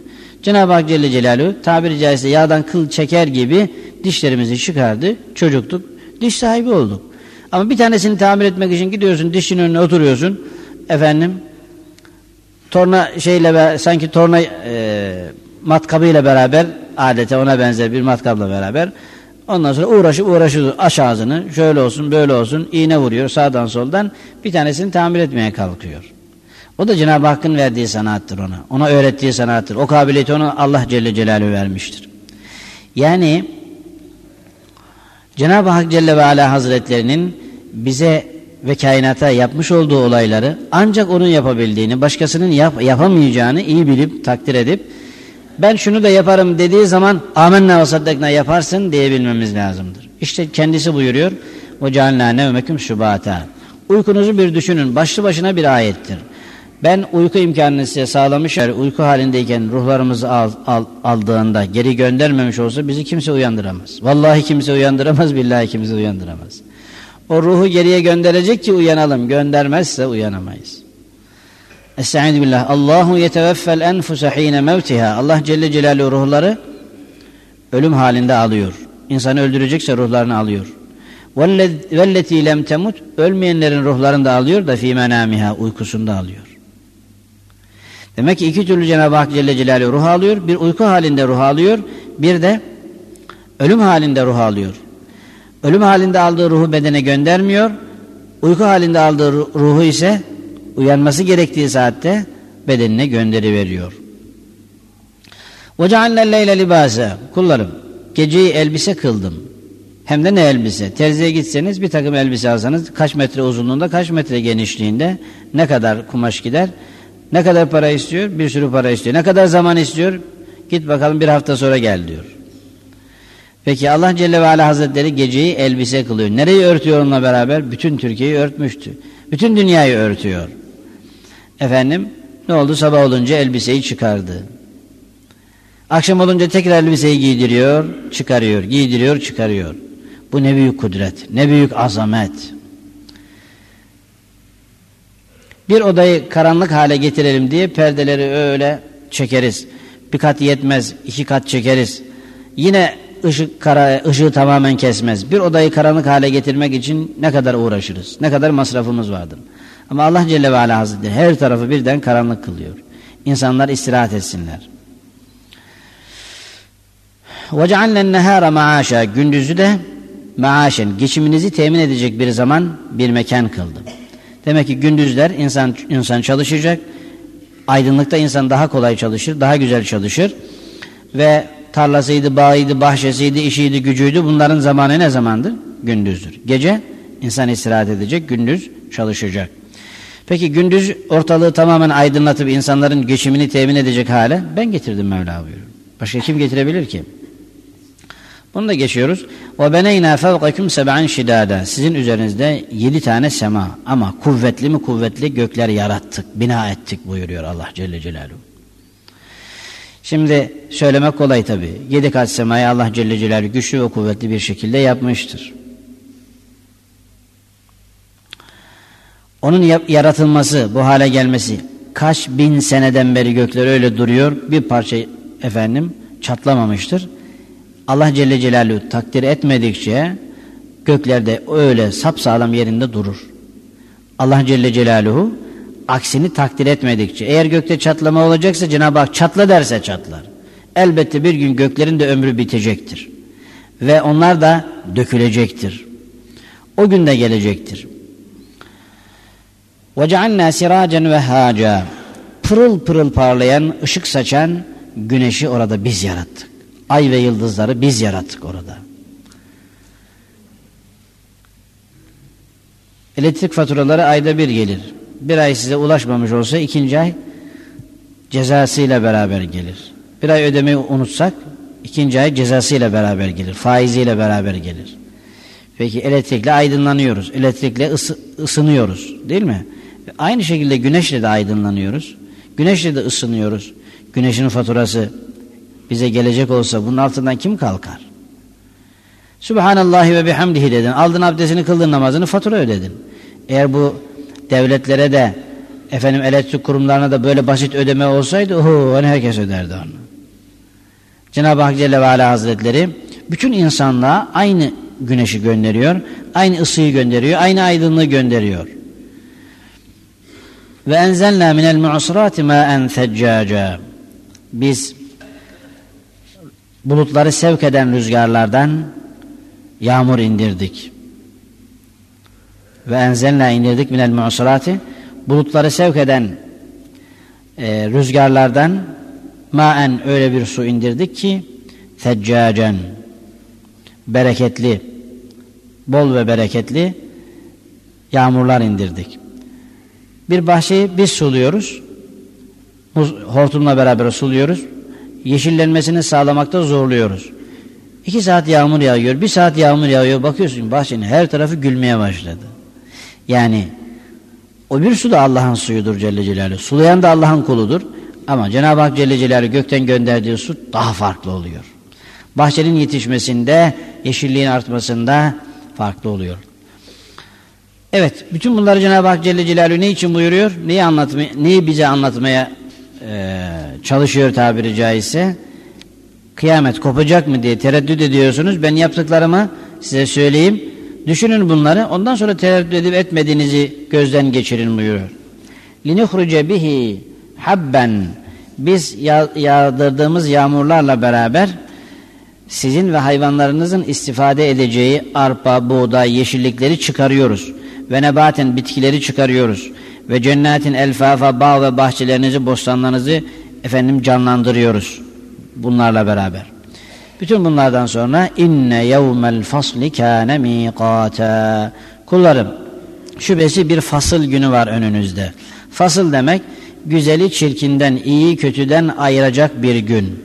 Cenab-ı Hak Celle Celaluhu tabiri caizse yağdan kıl çeker gibi dişlerimizi çıkardı. Çocuktuk. Diş sahibi olduk. Ama bir tanesini tamir etmek için gidiyorsun dişin önüne oturuyorsun. Efendim torna şeyle sanki torna e, matkabıyla beraber adete ona benzer bir matkapla beraber Ondan sonra uğraşıp uğraşıyor aç ağzını şöyle olsun böyle olsun iğne vuruyor sağdan soldan bir tanesini tamir etmeye kalkıyor. O da Cenab-ı Hakk'ın verdiği sanattır ona. Ona öğrettiği sanattır. O kabiliyeti ona Allah Celle Celaluhu vermiştir. Yani Cenab-ı Hak Celle ve Ala Hazretlerinin bize ve kainata yapmış olduğu olayları ancak onun yapabildiğini, başkasının yap, yapamayacağını iyi bilip, takdir edip ben şunu da yaparım dediği zaman amenna ve saddakna yaparsın diyebilmemiz lazımdır. İşte kendisi buyuruyor. O cealna nevmeküm şubata. Uykunuzu bir düşünün. Başlı başına bir ayettir. Ben uyku imkanını size sağlamış. Uyku halindeyken ruhlarımızı al, al, aldığında geri göndermemiş olsa bizi kimse uyandıramaz. Vallahi kimse uyandıramaz, billahi kimse uyandıramaz. O ruhu geriye gönderecek ki uyanalım. Göndermezse uyanamayız. Estaizu billah. Allahu yeteveffel enfuse hine mevtiha. Allah Celle Celaluhu ruhları ölüm halinde alıyor. İnsanı öldürecekse ruhlarını alıyor. Velleti lem temut ölmeyenlerin ruhlarını da alıyor da fi menamiha uykusunda alıyor. Demek ki iki türlü Cenab-ı Hak Celle Celaluhu ruh alıyor. Bir uyku halinde ruh alıyor. Bir de ölüm halinde ruh alıyor. Ölüm halinde aldığı ruhu bedene göndermiyor. Uyku halinde aldığı ruhu ise uyanması gerektiği saatte bedenine gönderi veriyor. وَجَعَلْنَا اللَّيْلَ libase Kullarım geceyi elbise kıldım. Hem de ne elbise? Terziye gitseniz bir takım elbise alsanız kaç metre uzunluğunda kaç metre genişliğinde ne kadar kumaş gider? Ne kadar para istiyor? Bir sürü para istiyor. Ne kadar zaman istiyor? Git bakalım bir hafta sonra gel diyor. Peki Allah Celle ve Ala Hazretleri geceyi elbise kılıyor. Nereyi örtüyor onunla beraber? Bütün Türkiye'yi örtmüştü. Bütün dünyayı örtüyor. Efendim ne oldu? Sabah olunca elbiseyi çıkardı. Akşam olunca tekrar elbiseyi giydiriyor, çıkarıyor, giydiriyor, çıkarıyor. Bu ne büyük kudret, ne büyük azamet. Bir odayı karanlık hale getirelim diye perdeleri öyle çekeriz. Bir kat yetmez, iki kat çekeriz. Yine ışık kara, ışığı tamamen kesmez. Bir odayı karanlık hale getirmek için ne kadar uğraşırız, ne kadar masrafımız vardır. Ama Allah Celle ve Ala Hazretleri her tarafı birden karanlık kılıyor. İnsanlar istirahat etsinler. وَجَعَلْنَا النَّهَارَ مَعَاشًا Gündüzü de maaşen, geçiminizi temin edecek bir zaman, bir mekan kıldım. Demek ki gündüzler insan insan çalışacak, aydınlıkta insan daha kolay çalışır, daha güzel çalışır ve tarlasıydı, bağıydı, bahçesiydi, işiydi, gücüydü bunların zamanı ne zamandır? Gündüzdür. Gece insan istirahat edecek, gündüz çalışacak. Peki gündüz ortalığı tamamen aydınlatıp insanların geçimini temin edecek hale ben getirdim Mevla buyuruyor. Başka kim getirebilir ki? Bunu da geçiyoruz. Ve beneyna fevkakum seb'an şidada. Sizin üzerinizde yedi tane sema ama kuvvetli mi kuvvetli gökler yarattık, bina ettik buyuruyor Allah Celle Celaluhu. Şimdi söylemek kolay tabi. Yedi kat semayı Allah Celle Celaluhu güçlü ve kuvvetli bir şekilde yapmıştır. Onun yaratılması, bu hale gelmesi kaç bin seneden beri gökler öyle duruyor. Bir parça efendim çatlamamıştır. Allah Celle Celaluhu takdir etmedikçe göklerde öyle sapsağlam yerinde durur. Allah Celle Celaluhu aksini takdir etmedikçe eğer gökte çatlama olacaksa Cenab-ı Hak çatla derse çatlar. Elbette bir gün göklerin de ömrü bitecektir. Ve onlar da dökülecektir. O gün de gelecektir. وَجَعَلْنَا سِرَاجًا وَهَاجًا Pırıl pırıl parlayan, ışık saçan güneşi orada biz yarattık. Ay ve yıldızları biz yarattık orada. Elektrik faturaları ayda bir gelir. Bir ay size ulaşmamış olsa ikinci ay cezasıyla beraber gelir. Bir ay ödemeyi unutsak ikinci ay cezasıyla beraber gelir. Faiziyle beraber gelir. Peki elektrikle aydınlanıyoruz. Elektrikle ısı, ısınıyoruz değil mi? Aynı şekilde güneşle de aydınlanıyoruz. Güneşle de ısınıyoruz. Güneşin faturası bize gelecek olsa bunun altından kim kalkar? Subhanallahi ve bihamdihi dedin. Aldın abdestini kıldın namazını fatura ödedin. Eğer bu devletlere de efendim elektrik kurumlarına da böyle basit ödeme olsaydı oho, hani herkes öderdi onu. Cenab-ı Hak Celle ve Ala Hazretleri bütün insanlığa aynı güneşi gönderiyor, aynı ısıyı gönderiyor, aynı aydınlığı gönderiyor. Ve enzelna minel mu'sirati ma'en theccaca. Biz bulutları sevk eden rüzgarlardan yağmur indirdik. Ve enzelna indirdik minel mu'sirati bulutları sevk eden e, rüzgarlardan maen öyle bir su indirdik ki feccacen bereketli bol ve bereketli yağmurlar indirdik. Bir bahçeyi biz suluyoruz. Hortumla beraber suluyoruz. Yeşillenmesini sağlamakta zorluyoruz. İki saat yağmur yağıyor, bir saat yağmur yağıyor. Bakıyorsun bahçenin her tarafı gülmeye başladı. Yani o bir su da Allah'ın suyudur Celle Celaluhu. Sulayan da Allah'ın kuludur. Ama Cenab-ı Hak Celle Celaluhu gökten gönderdiği su daha farklı oluyor. Bahçenin yetişmesinde, yeşilliğin artmasında farklı oluyor. Evet, bütün bunları Cenab-ı Hak Celle Celaluhu ne için buyuruyor? Neyi anlatmaya, neyi bize anlatmaya e, çalışıyor tabiri caizse? Kıyamet kopacak mı diye tereddüt ediyorsunuz. Ben yaptıklarımı size söyleyeyim. Düşünün bunları. Ondan sonra tereddüt edip etmediğinizi gözden geçirin buyuruyor. لِنُخْرُجَ bihi habben Biz yağdırdığımız yağmurlarla beraber sizin ve hayvanlarınızın istifade edeceği arpa, buğday, yeşillikleri çıkarıyoruz. Ve nebaten bitkileri çıkarıyoruz. Ve cennetin elfafa, bağ ve bahçelerinizi, bostanlarınızı efendim canlandırıyoruz. Bunlarla beraber. Bütün bunlardan sonra inne yevmel fasli kâne miqâta. Kullarım şüphesi bir fasıl günü var önünüzde. Fasıl demek güzeli çirkinden, iyi kötüden ayıracak bir gün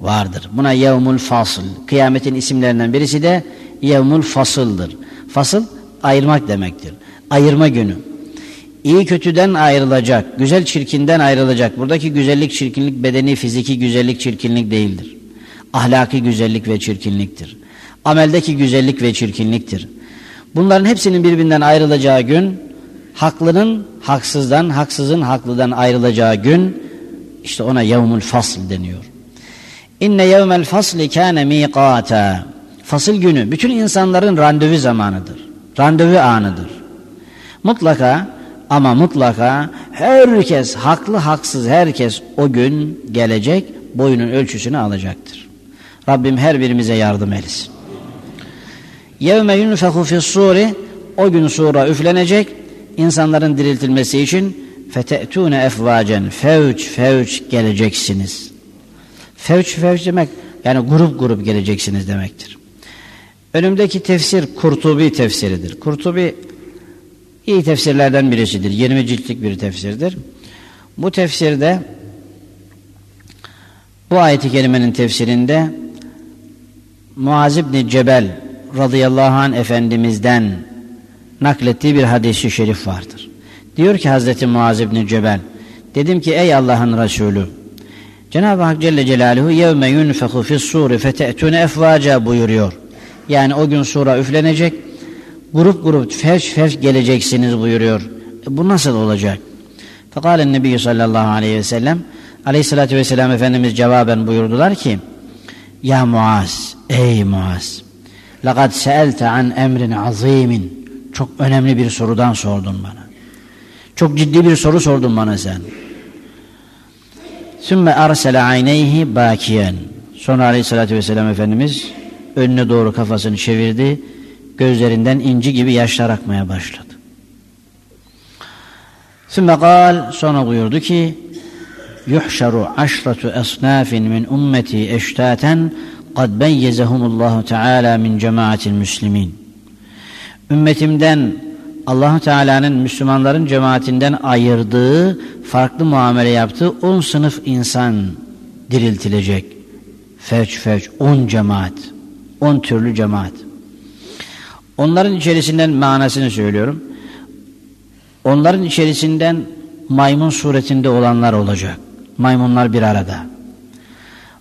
vardır. Buna yevmul fasıl. Kıyametin isimlerinden birisi de yevmul fasıldır. Fasıl ayırmak demektir. Ayırma günü. İyi kötüden ayrılacak, güzel çirkinden ayrılacak. Buradaki güzellik, çirkinlik bedeni, fiziki güzellik, çirkinlik değildir. Ahlaki güzellik ve çirkinliktir. Ameldeki güzellik ve çirkinliktir. Bunların hepsinin birbirinden ayrılacağı gün, haklının haksızdan, haksızın haklıdan ayrılacağı gün İşte ona yevmul fasl deniyor. İnne yevmel fasli kâne miqâta. Fasıl günü bütün insanların randevu zamanıdır. Randevu anıdır. Mutlaka ama mutlaka herkes haklı haksız herkes o gün gelecek boyunun ölçüsünü alacaktır. Rabbim her birimize yardım etsin. Yevme yunfehu fis-suri o gün sura üflenecek insanların diriltilmesi için fete'tune efvacen fevç fevç geleceksiniz. Fevç fevç demek yani grup grup geleceksiniz demektir. Önümdeki tefsir Kurtubi tefsiridir. Kurtubi iyi tefsirlerden birisidir. 20 ciltlik bir tefsirdir. Bu tefsirde bu ayeti kerimenin tefsirinde Muaz İbni Cebel radıyallahu anh efendimizden naklettiği bir hadisi şerif vardır. Diyor ki Hazreti Muaz İbni Cebel dedim ki ey Allah'ın Resulü Cenab-ı Hak Celle Celaluhu yevme yunfehu fis suri fete'tune efvaca buyuruyor. Yani o gün sura üflenecek grup grup ferş ferş geleceksiniz buyuruyor. E bu nasıl olacak? Fekalen Nebi sallallahu aleyhi ve sellem aleyhissalatü vesselam Efendimiz cevaben buyurdular ki Ya Muaz, ey Muaz لَقَدْ سَأَلْتَ عَنْ emrin azimin Çok önemli bir sorudan sordun bana. Çok ciddi bir soru sordun bana sen. Sümme arsele ayneyhi bakiyen. Sonra aleyhissalatü vesselam Efendimiz önüne doğru kafasını çevirdi. Gözlerinden inci gibi yaşlar akmaya başladı. Sümme kal sonra buyurdu ki yuhşaru aşratu esnafin min ummeti eştaten kad beyyezehumullahu teala min cemaatil müslimin. Ümmetimden allah Teala'nın Müslümanların cemaatinden ayırdığı, farklı muamele yaptığı on sınıf insan diriltilecek. Feç feç, on cemaat, on türlü cemaat. Onların içerisinden manasını söylüyorum. Onların içerisinden maymun suretinde olanlar olacak. Maymunlar bir arada.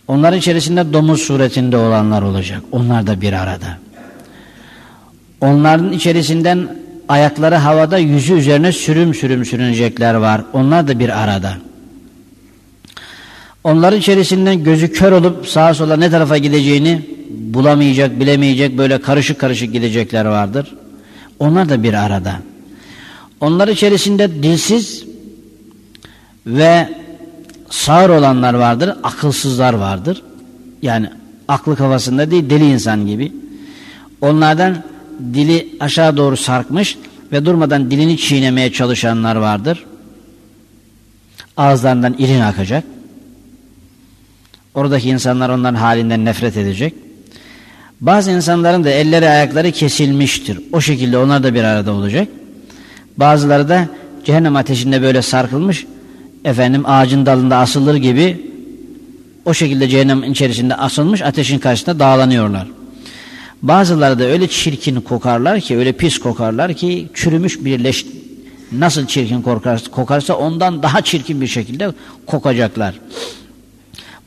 Onların içerisinde domuz suretinde olanlar olacak. Onlar da bir arada. Onların içerisinden ayakları havada yüzü üzerine sürüm sürüm sürünecekler var. Onlar da bir arada. Onların içerisinden gözü kör olup sağa sola ne tarafa gideceğini bulamayacak, bilemeyecek böyle karışık karışık gidecekler vardır. Onlar da bir arada. Onlar içerisinde dilsiz ve sağır olanlar vardır, akılsızlar vardır. Yani aklı kafasında değil, deli insan gibi. Onlardan dili aşağı doğru sarkmış ve durmadan dilini çiğnemeye çalışanlar vardır. Ağızlarından irin akacak. Oradaki insanlar onların halinden nefret edecek. Bazı insanların da elleri ayakları kesilmiştir. O şekilde onlar da bir arada olacak. Bazıları da cehennem ateşinde böyle sarkılmış efendim ağacın dalında asılır gibi o şekilde cehennem içerisinde asılmış ateşin karşısında dağlanıyorlar. Bazıları da öyle çirkin kokarlar ki öyle pis kokarlar ki çürümüş bir leş nasıl çirkin kokarsa, kokarsa ondan daha çirkin bir şekilde kokacaklar.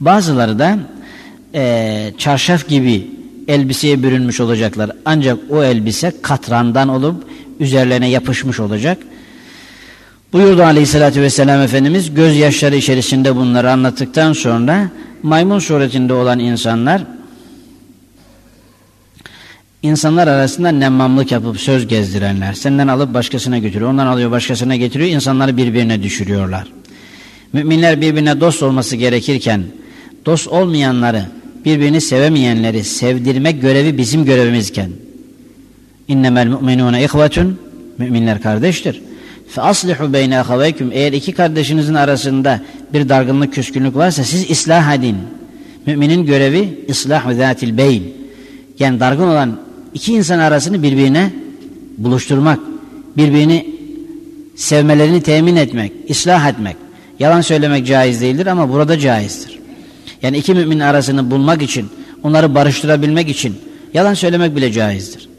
Bazıları da e, çarşaf gibi elbiseye bürünmüş olacaklar. Ancak o elbise katrandan olup üzerlerine yapışmış olacak. Buyurdu aleyhissalatü vesselam Efendimiz gözyaşları içerisinde bunları anlattıktan sonra maymun suretinde olan insanlar insanlar arasında nemmamlık yapıp söz gezdirenler senden alıp başkasına götürüyor ondan alıyor başkasına getiriyor insanları birbirine düşürüyorlar. Müminler birbirine dost olması gerekirken dost olmayanları birbirini sevemeyenleri sevdirmek görevi bizim görevimizken. İnnemel mu'minune ihvetun müminler kardeştir. Fe aslihu beyne ahaveyküm eğer iki kardeşinizin arasında bir dargınlık küskünlük varsa siz ıslah edin. Müminin görevi ıslah ve zatil beyn. Yani dargın olan iki insan arasını birbirine buluşturmak birbirini sevmelerini temin etmek ıslah etmek. Yalan söylemek caiz değildir ama burada caizdir yani iki mümin arasını bulmak için onları barıştırabilmek için yalan söylemek bile caizdir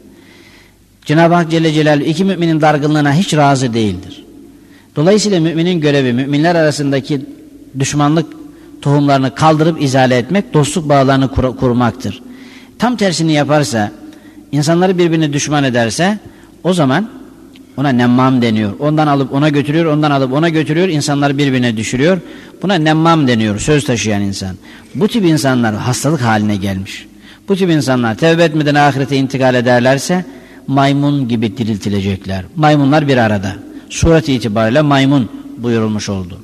Cenab-ı Hak Celle Celaluhu iki müminin dargınlığına hiç razı değildir. Dolayısıyla müminin görevi müminler arasındaki düşmanlık tohumlarını kaldırıp izale etmek, dostluk bağlarını kur kurmaktır. Tam tersini yaparsa, insanları birbirine düşman ederse o zaman Ona nemmam deniyor. Ondan alıp ona götürüyor, ondan alıp ona götürüyor. İnsanlar birbirine düşürüyor. Buna nemmam deniyor. Söz taşıyan insan. Bu tip insanlar hastalık haline gelmiş. Bu tip insanlar tevbe etmeden ahirete intikal ederlerse maymun gibi diriltilecekler. Maymunlar bir arada. Suret itibariyle maymun buyurulmuş oldu.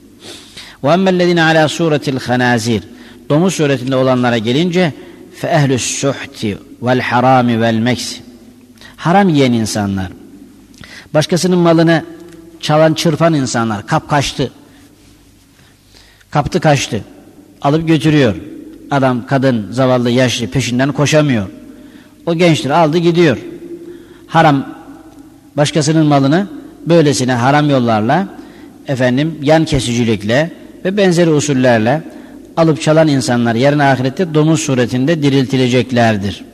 وَاَمَّا الَّذِينَ عَلَى سُورَةِ الْخَنَازِيرِ Domuz suretinde olanlara gelince فَاَهْلُ السُّحْتِ وَالْحَرَامِ وَالْمَكْسِ Haram yiyen insanlar, başkasının malını çalan çırpan insanlar, kap kaçtı, kaptı kaçtı, alıp götürüyor. Adam, kadın, zavallı, yaşlı peşinden koşamıyor. O gençtir aldı gidiyor. Haram başkasının malını böylesine haram yollarla efendim yan kesicilikle ve benzeri usullerle alıp çalan insanlar yarın ahirette domuz suretinde diriltileceklerdir.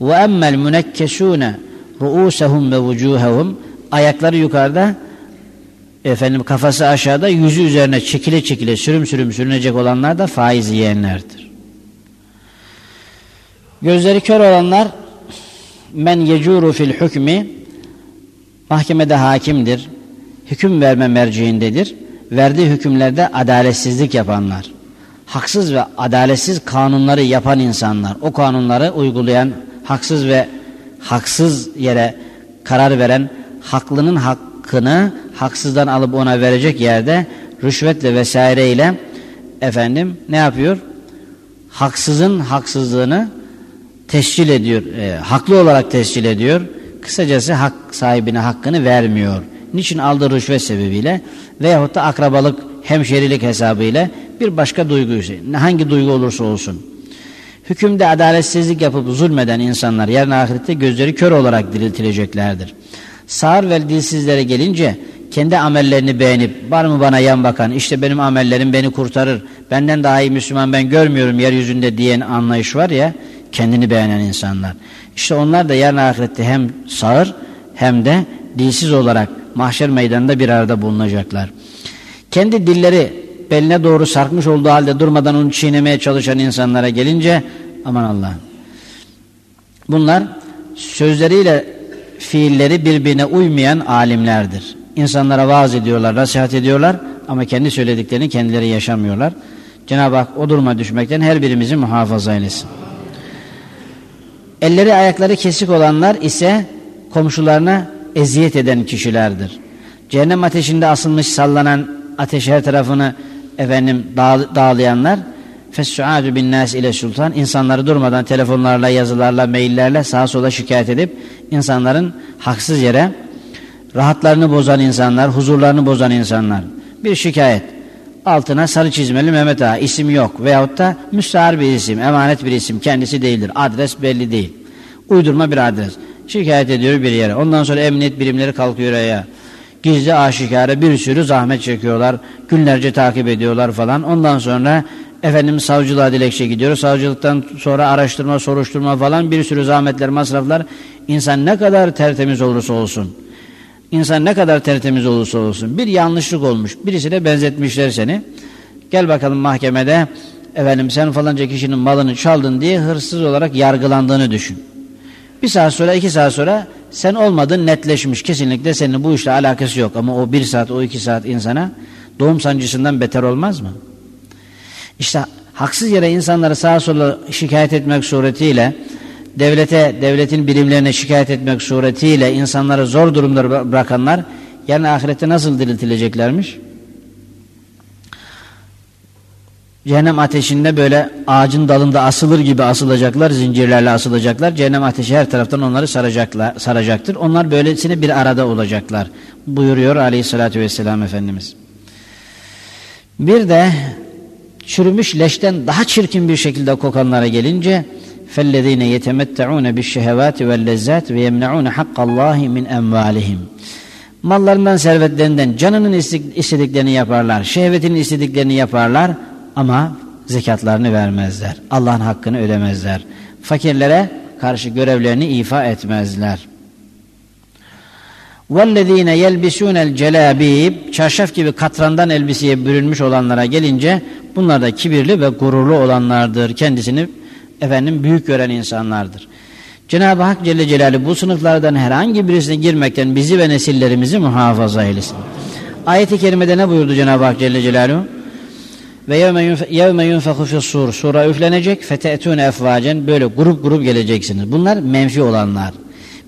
Ve emmel munekkesune ruusehum ve vucuhehum ayakları yukarıda efendim kafası aşağıda yüzü üzerine çekile çekile sürüm sürüm sürünecek olanlar da faiz yiyenlerdir. Gözleri kör olanlar men yecuru fil hükmi mahkemede hakimdir. Hüküm verme merciindedir. Verdiği hükümlerde adaletsizlik yapanlar. Haksız ve adaletsiz kanunları yapan insanlar. O kanunları uygulayan haksız ve haksız yere karar veren haklının hakkını haksızdan alıp ona verecek yerde rüşvetle vesaireyle efendim ne yapıyor? Haksızın haksızlığını tescil ediyor, e, haklı olarak tescil ediyor. Kısacası hak sahibine hakkını vermiyor. Niçin aldığı rüşvet sebebiyle veyahut da akrabalık, hemşerilik hesabıyla bir başka duyguysa, hangi duygu olursa olsun. Hükümde adaletsizlik yapıp zulmeden insanlar yarın ahirette gözleri kör olarak diriltileceklerdir. Sağır ve dilsizlere gelince kendi amellerini beğenip var mı bana yan bakan işte benim amellerim beni kurtarır benden daha iyi Müslüman ben görmüyorum yeryüzünde diyen anlayış var ya kendini beğenen insanlar. İşte onlar da yarın ahirette hem sağır hem de dilsiz olarak mahşer meydanında bir arada bulunacaklar. Kendi dilleri beline doğru sarkmış olduğu halde durmadan onu çiğnemeye çalışan insanlara gelince aman Allah'ım. Bunlar sözleriyle fiilleri birbirine uymayan alimlerdir. İnsanlara vaaz ediyorlar, nasihat ediyorlar ama kendi söylediklerini kendileri yaşamıyorlar. Cenab-ı Hak o duruma düşmekten her birimizi muhafaza eylesin. Elleri ayakları kesik olanlar ise komşularına eziyet eden kişilerdir. Cehennem ateşinde asılmış sallanan ateş her tarafını efendim dağ, dağlayanlar fessuadu bin nas ile sultan insanları durmadan telefonlarla, yazılarla, maillerle sağa sola şikayet edip insanların haksız yere rahatlarını bozan insanlar, huzurlarını bozan insanlar. Bir şikayet. Altına sarı çizmeli Mehmet Ağa isim yok veyahut da müstahar bir isim, emanet bir isim kendisi değildir. Adres belli değil. Uydurma bir adres. Şikayet ediyor bir yere. Ondan sonra emniyet birimleri kalkıyor ya. Gizli aşikare bir sürü zahmet çekiyorlar. Günlerce takip ediyorlar falan. Ondan sonra efendim savcılığa dilekçe gidiyor. Savcılıktan sonra araştırma, soruşturma falan bir sürü zahmetler, masraflar. İnsan ne kadar tertemiz olursa olsun. İnsan ne kadar tertemiz olursa olsun. Bir yanlışlık olmuş. Birisine benzetmişler seni. Gel bakalım mahkemede efendim sen falanca kişinin malını çaldın diye hırsız olarak yargılandığını düşün. Bir saat sonra iki saat sonra sen olmadın netleşmiş. Kesinlikle senin bu işle alakası yok. Ama o bir saat o iki saat insana doğum sancısından beter olmaz mı? İşte haksız yere insanları sağa sola şikayet etmek suretiyle devlete, devletin birimlerine şikayet etmek suretiyle insanları zor durumda bırakanlar yarın ahirette nasıl diriltileceklermiş? Cehennem ateşinde böyle ağacın dalında asılır gibi asılacaklar, zincirlerle asılacaklar. Cehennem ateşi her taraftan onları saracaklar, saracaktır. Onlar böylesine bir arada olacaklar. Buyuruyor aleyhissalatü vesselam Efendimiz. Bir de çürümüş leşten daha çirkin bir şekilde kokanlara gelince فَالَّذ۪ينَ يَتَمَتَّعُونَ بِالشَّهَوَاتِ وَاللَّزَّاتِ وَيَمْنَعُونَ حَقَّ اللّٰهِ مِنْ اَمْوَالِهِمْ Mallarından, servetlerinden canının istediklerini yaparlar, şehvetinin istediklerini yaparlar ama zekatlarını vermezler. Allah'ın hakkını ödemezler. Fakirlere karşı görevlerini ifa etmezler. وَالَّذ۪ينَ يَلْبِسُونَ الْجَلَابِيبِ Çarşaf gibi katrandan elbiseye bürünmüş olanlara gelince bunlar da kibirli ve gururlu olanlardır. Kendisini efendim büyük gören insanlardır. Cenab-ı Hak Celle Celaluhu bu sınıflardan herhangi birisine girmekten bizi ve nesillerimizi muhafaza eylesin. Ayet-i kerimede ne buyurdu Cenab-ı Hak Celle Celaluhu? Ve yevme yunfehu fissur sura üflenecek fete'tune efvacen böyle grup grup geleceksiniz. Bunlar menfi olanlar.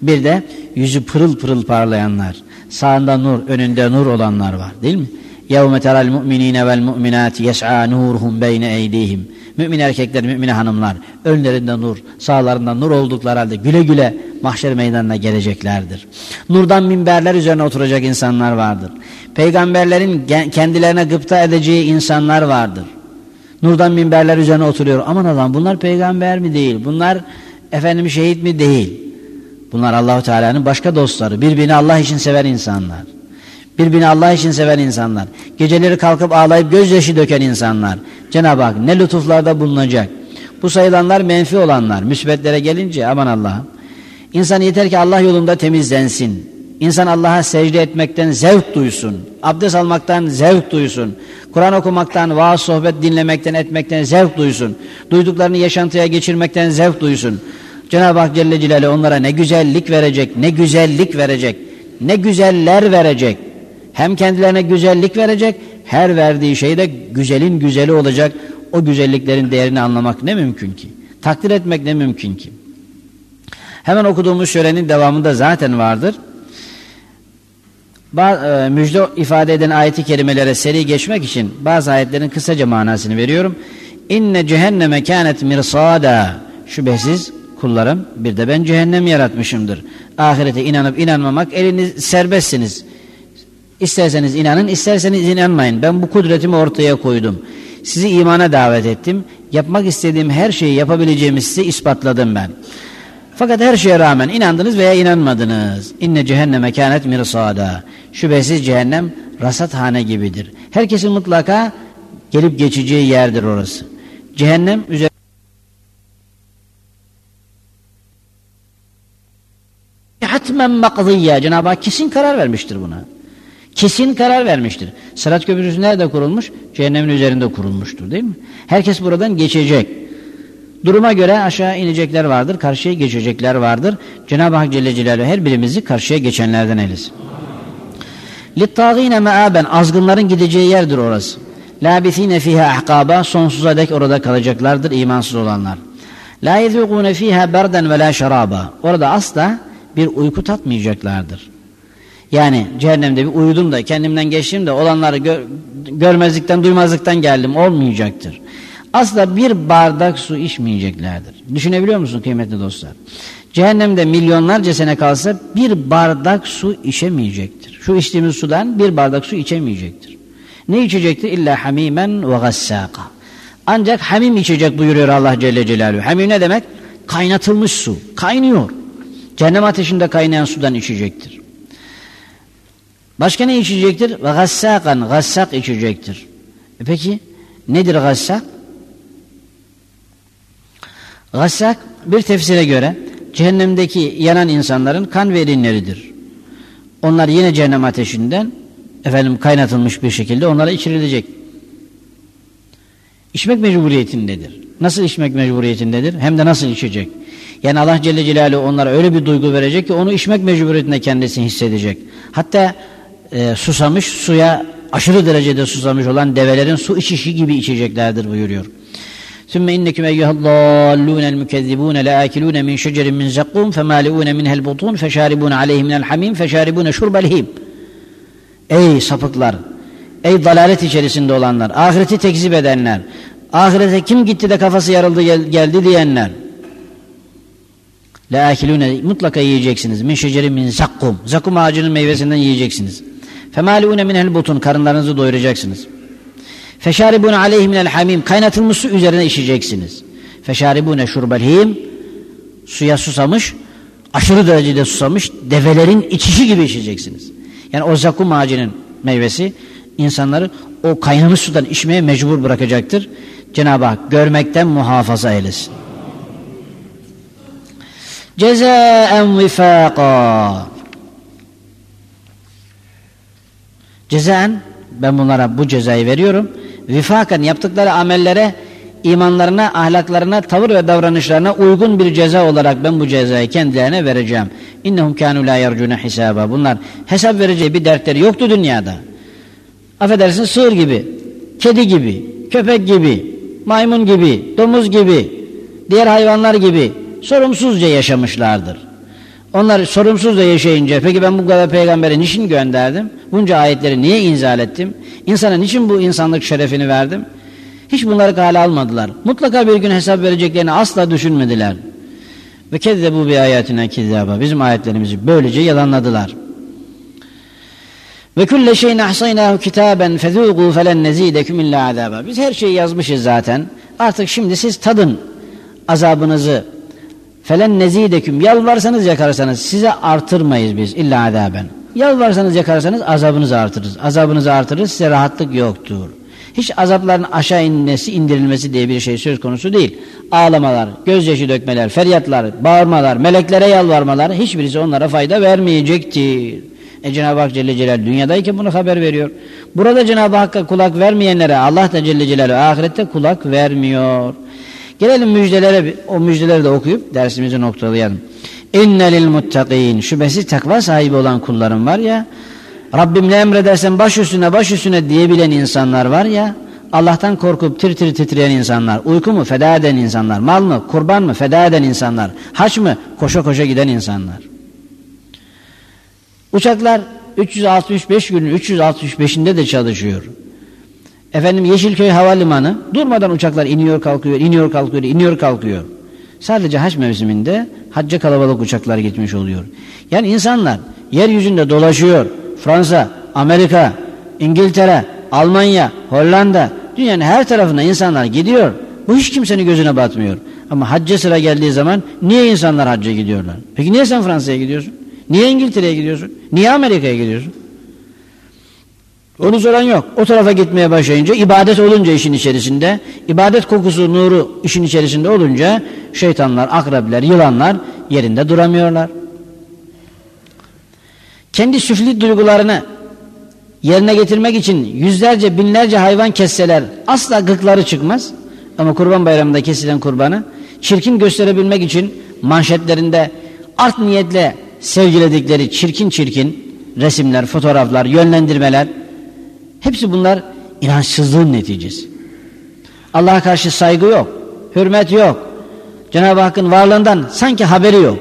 Bir de yüzü pırıl pırıl parlayanlar. Sağında nur, önünde nur olanlar var değil mi? يَوْمَ تَرَى الْمُؤْمِنِينَ وَالْمُؤْمِنَاتِ يَسْعَى نُورُهُمْ بَيْنَ اَيْدِيهِمْ Mümin erkekler, mümin hanımlar önlerinde nur, sağlarında nur oldukları halde güle güle mahşer meydanına geleceklerdir. Nurdan minberler üzerine oturacak insanlar vardır. Peygamberlerin kendilerine gıpta edeceği insanlar vardır. Nurdan minberler üzerine oturuyor. Aman Allah'ım bunlar peygamber mi değil? Bunlar efendim şehit mi değil? Bunlar Allahu Teala'nın başka dostları. Birbirini Allah için seven insanlar. Birbirini Allah için seven insanlar. Geceleri kalkıp ağlayıp gözyaşı döken insanlar. Cenab-ı Hak ne lütuflarda bulunacak. Bu sayılanlar menfi olanlar. Müsbetlere gelince aman Allah'ım. İnsan yeter ki Allah yolunda temizlensin. İnsan Allah'a secde etmekten zevk duysun. Abdest almaktan zevk duysun. Kur'an okumaktan, vaaz sohbet dinlemekten, etmekten zevk duysun. Duyduklarını yaşantıya geçirmekten zevk duysun. Cenab-ı Hak Celle Celaluhu onlara ne güzellik verecek, ne güzellik verecek, ne güzeller verecek. Hem kendilerine güzellik verecek, her verdiği şey de güzelin güzeli olacak. O güzelliklerin değerini anlamak ne mümkün ki? Takdir etmek ne mümkün ki? Hemen okuduğumuz şörenin devamında zaten vardır. E, müjde ifade eden ayeti kerimelere seri geçmek için bazı ayetlerin kısaca manasını veriyorum. İnne cehenneme kânet mirsada. Şüphesiz kullarım bir de ben cehennem yaratmışımdır. Ahirete inanıp inanmamak eliniz serbestsiniz. İsterseniz inanın, isterseniz inanmayın. Ben bu kudretimi ortaya koydum. Sizi imana davet ettim. Yapmak istediğim her şeyi yapabileceğimi size ispatladım ben. Fakat her şeye rağmen inandınız veya inanmadınız. İnne cehenneme kânet mirsada. Şüphesiz cehennem rasathane gibidir. Herkesin mutlaka gelip geçeceği yerdir orası. Cehennem üzerinde hatmen makziyya. Cenab-ı Hak kesin karar vermiştir buna. Kesin karar vermiştir. Sırat Köprüsü nerede kurulmuş? Cehennemin üzerinde kurulmuştur değil mi? Herkes buradan geçecek. Duruma göre aşağı inecekler vardır, karşıya geçecekler vardır. Cenab-ı Hak Celle Celaluhu her birimizi karşıya geçenlerden eylesin. لِلْتَاغِينَ مَآبًا Azgınların gideceği yerdir orası. لَابِث۪ينَ ف۪يهَا ahkaba Sonsuza dek orada kalacaklardır imansız olanlar. لَا يَذُقُونَ ف۪يهَا بَرْدًا وَلَا شَرَابًا Orada asla bir uyku tatmayacaklardır. Yani cehennemde bir uyudum da kendimden geçtim de olanları gör, görmezlikten duymazlıktan geldim olmayacaktır. Asla bir bardak su içmeyeceklerdir. Düşünebiliyor musun kıymetli dostlar? Cehennemde milyonlarca sene kalsa bir bardak su içemeyecektir. Şu içtiğimiz sudan bir bardak su içemeyecektir. Ne içecektir? İlla hamimen ve gassaka. Ancak hamim içecek buyuruyor Allah Celle Celaluhu. Hamim ne demek? Kaynatılmış su. Kaynıyor. Cehennem ateşinde kaynayan sudan içecektir. Başka ne içecektir? Ve gassakan, gassak içecektir. E peki nedir gassak? Gassak bir tefsire göre cehennemdeki yanan insanların kan ve erinleridir. Onlar yine cehennem ateşinden efendim kaynatılmış bir şekilde onlara içirilecek. İçmek mecburiyetindedir. Nasıl içmek mecburiyetindedir? Hem de nasıl içecek? Yani Allah Celle Celaluhu onlara öyle bir duygu verecek ki onu içmek mecburiyetinde kendisi hissedecek. Hatta e, susamış suya aşırı derecede susamış olan develerin su içişi gibi içeceklerdir buyuruyor. ثم إنكم أيها الضالون المكذبون لآكلون من شجر من زقوم فمالئون منها البطون فشاربون عليه من الحميم فشاربون شرب الهيم Ey sapıklar! Ey dalalet içerisinde olanlar! Ahireti tekzip edenler! Ahirete kim gitti de kafası yarıldı geldi diyenler! La akilune mutlaka yiyeceksiniz. Min şeceri zakkum. Zakkum ağacının meyvesinden yiyeceksiniz. Femalune minel butun. Karınlarınızı doyuracaksınız. Feşaribune aleyhi minel hamim. Kaynatılmış su üzerine içeceksiniz. Feşaribune şurbelhim. Suya susamış, aşırı derecede susamış develerin içişi gibi içeceksiniz. Yani o zakum ağacının meyvesi insanları o kaynamış sudan içmeye mecbur bırakacaktır. Cenab-ı Hak görmekten muhafaza eylesin. Cezaen vifaka. Cezaen ben bunlara bu cezayı veriyorum. Vifakan yaptıkları amellere imanlarına, ahlaklarına, tavır ve davranışlarına uygun bir ceza olarak ben bu cezayı kendilerine vereceğim. İnnehum kânû lâ yercûne hisâba. Bunlar hesap vereceği bir dertleri yoktu dünyada. Affedersin sığır gibi, kedi gibi, köpek gibi, maymun gibi, domuz gibi, diğer hayvanlar gibi sorumsuzca yaşamışlardır. Onlar sorumsuz da yaşayınca peki ben bu kadar peygamberi niçin gönderdim? Bunca ayetleri niye inzal ettim? İnsana niçin bu insanlık şerefini verdim? Hiç bunları kale almadılar. Mutlaka bir gün hesap vereceklerini asla düşünmediler. Ve bu bir ayetine kizzaba. Bizim ayetlerimizi böylece yalanladılar. Ve külle şeyin ahsaynahu kitaben fezûgû felen nezîdeküm illa azâba. Biz her şeyi yazmışız zaten. Artık şimdi siz tadın azabınızı. Felen nezîdeküm. Yalvarsanız yakarsanız size artırmayız biz illa azaben. Yalvarsanız yakarsanız azabınızı artırırız. Azabınızı artırırız size rahatlık yoktur. Hiç azapların aşağı inmesi, indirilmesi diye bir şey söz konusu değil. Ağlamalar, gözyaşı dökmeler, feryatlar, bağırmalar, meleklere yalvarmalar hiçbirisi onlara fayda vermeyecektir. E Cenab-ı Hak Celle Celaluhu dünyadayken bunu haber veriyor. Burada Cenab-ı Hakk'a kulak vermeyenlere Allah da Celle Celaluhu ahirette kulak vermiyor. Gelelim müjdelere, o müjdeleri de okuyup dersimizi noktalayalım. İnne lil muttakîn. Şüphesiz takva sahibi olan kullarım var ya, Rabbim ne emredersen baş üstüne baş üstüne diyebilen insanlar var ya, Allah'tan korkup tir tir titreyen insanlar, uyku mu feda eden insanlar, mal mı, kurban mı feda eden insanlar, haç mı koşa koşa giden insanlar. Uçaklar 365 günün 365'inde de çalışıyor. Efendim Yeşilköy Havalimanı durmadan uçaklar iniyor kalkıyor, iniyor kalkıyor, iniyor kalkıyor. Sadece haç mevsiminde hacca kalabalık uçaklar gitmiş oluyor. Yani insanlar yeryüzünde dolaşıyor. Fransa, Amerika, İngiltere, Almanya, Hollanda dünyanın her tarafına insanlar gidiyor. Bu hiç kimsenin gözüne batmıyor. Ama hacca sıra geldiği zaman niye insanlar hacca gidiyorlar? Peki niye sen Fransa'ya gidiyorsun? Niye İngiltere'ye gidiyorsun? Niye Amerika'ya gidiyorsun? Onu soran yok. O tarafa gitmeye başlayınca, ibadet olunca işin içerisinde, ibadet kokusu, nuru işin içerisinde olunca şeytanlar, akrabler, yılanlar yerinde duramıyorlar. Kendi süfli duygularını yerine getirmek için yüzlerce, binlerce hayvan kesseler asla gıkları çıkmaz. Ama kurban bayramında kesilen kurbanı çirkin gösterebilmek için manşetlerinde art niyetle sevgiledikleri çirkin çirkin resimler, fotoğraflar, yönlendirmeler hepsi bunlar inançsızlığın neticesi. Allah'a karşı saygı yok, hürmet yok. Cenab-ı Hakk'ın varlığından sanki haberi yok.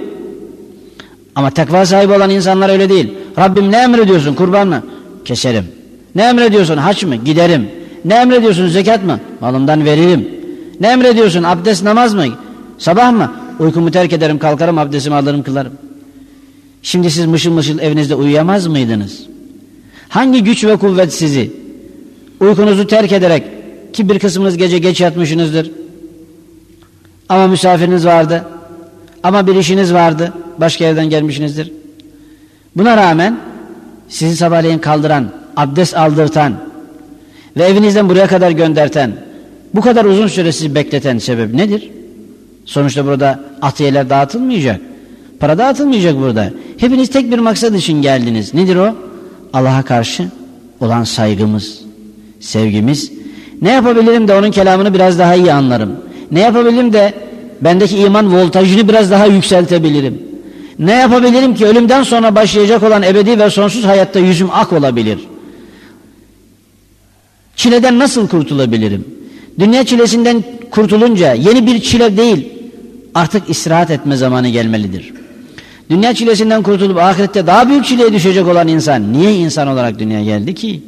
Ama takva sahibi olan insanlar öyle değil. Rabbim ne emrediyorsun kurban mı? Keserim. Ne emrediyorsun haç mı? Giderim. Ne emrediyorsun zekat mı? Malımdan veririm. Ne emrediyorsun abdest namaz mı? Sabah mı? Uykumu terk ederim kalkarım abdestimi alırım kılarım. Şimdi siz mışıl mışıl evinizde uyuyamaz mıydınız? Hangi güç ve kuvvet sizi uykunuzu terk ederek ki bir kısmınız gece geç yatmışsınızdır. Ama misafiriniz vardı. Ama bir işiniz vardı. Başka yerden gelmişsinizdir. Buna rağmen sizi sabahleyin kaldıran, abdest aldırtan ve evinizden buraya kadar gönderten, bu kadar uzun süre sizi bekleten sebep nedir? Sonuçta burada atiyeler dağıtılmayacak. Para dağıtılmayacak burada. Hepiniz tek bir maksat için geldiniz. Nedir o? Allah'a karşı olan saygımız, sevgimiz. Ne yapabilirim de onun kelamını biraz daha iyi anlarım. Ne yapabilirim de bendeki iman voltajını biraz daha yükseltebilirim. Ne yapabilirim ki ölümden sonra başlayacak olan ebedi ve sonsuz hayatta yüzüm ak olabilir? Çileden nasıl kurtulabilirim? Dünya çilesinden kurtulunca yeni bir çile değil artık istirahat etme zamanı gelmelidir. Dünya çilesinden kurtulup ahirette daha büyük çileye düşecek olan insan niye insan olarak dünyaya geldi ki?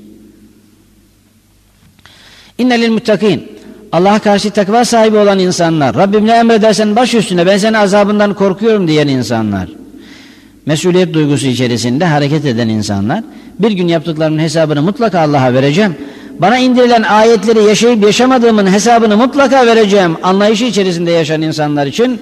İnne lil muttakin Allah'a karşı takva sahibi olan insanlar Rabbim ne emredersen baş üstüne ben senin azabından korkuyorum diyen insanlar mesuliyet duygusu içerisinde hareket eden insanlar bir gün yaptıklarının hesabını mutlaka Allah'a vereceğim bana indirilen ayetleri yaşayıp yaşamadığımın hesabını mutlaka vereceğim anlayışı içerisinde yaşayan insanlar için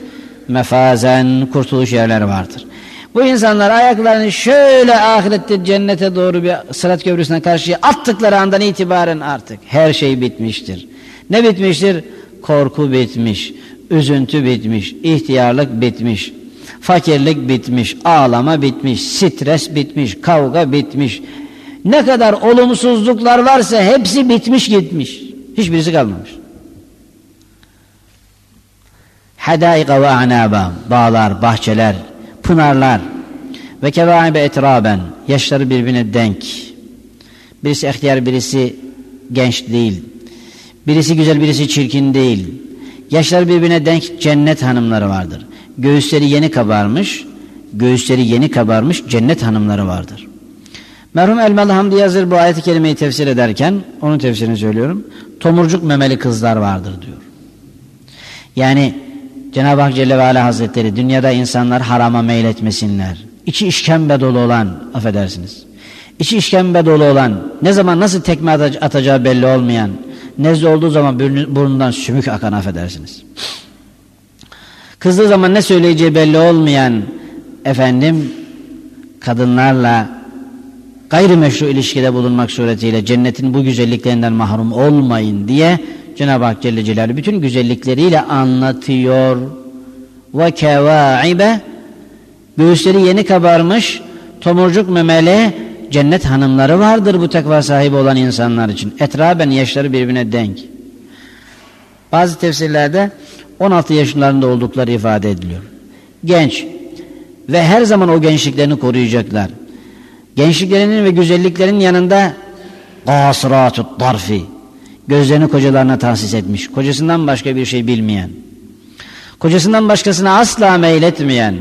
mefazen kurtuluş yerleri vardır. Bu insanlar ayaklarını şöyle ahirette cennete doğru bir sırat köprüsüne karşıya attıkları andan itibaren artık her şey bitmiştir. Ne bitmiştir? Korku bitmiş, üzüntü bitmiş, ihtiyarlık bitmiş, fakirlik bitmiş, ağlama bitmiş, stres bitmiş, kavga bitmiş. Ne kadar olumsuzluklar varsa hepsi bitmiş gitmiş. Hiçbirisi kalmamış. Hadaika ve anaba, bağlar, bahçeler, pınarlar ve kevaibe etraben, yaşları birbirine denk. Birisi ihtiyar, birisi genç değil. Birisi güzel, birisi çirkin değil. Yaşları birbirine denk cennet hanımları vardır. Göğüsleri yeni kabarmış, göğüsleri yeni kabarmış cennet hanımları vardır. Merhum Elmalı Hamdi Yazır bu ayet-i kerimeyi tefsir ederken, onun tefsirini söylüyorum, tomurcuk memeli kızlar vardır diyor. Yani Cenab-ı Hak Celle ve Ala Hazretleri dünyada insanlar harama meyletmesinler. İçi işkembe dolu olan, affedersiniz, içi işkembe dolu olan, ne zaman nasıl tekme atacağı belli olmayan, nezle olduğu zaman burnundan sümük akan affedersiniz. Kızdığı zaman ne söyleyeceği belli olmayan efendim kadınlarla gayrimeşru ilişkide bulunmak suretiyle cennetin bu güzelliklerinden mahrum olmayın diye Cenab-ı Hak Celle Celaluhu bütün güzellikleriyle anlatıyor. Ve kevaibe göğüsleri yeni kabarmış tomurcuk memeli cennet hanımları vardır bu tekva sahibi olan insanlar için. Etraben yaşları birbirine denk. Bazı tefsirlerde 16 yaşlarında oldukları ifade ediliyor. Genç ve her zaman o gençliklerini koruyacaklar. Gençliklerinin ve güzelliklerinin yanında gasratut darfi gözlerini kocalarına tahsis etmiş. Kocasından başka bir şey bilmeyen. Kocasından başkasına asla meyletmeyen.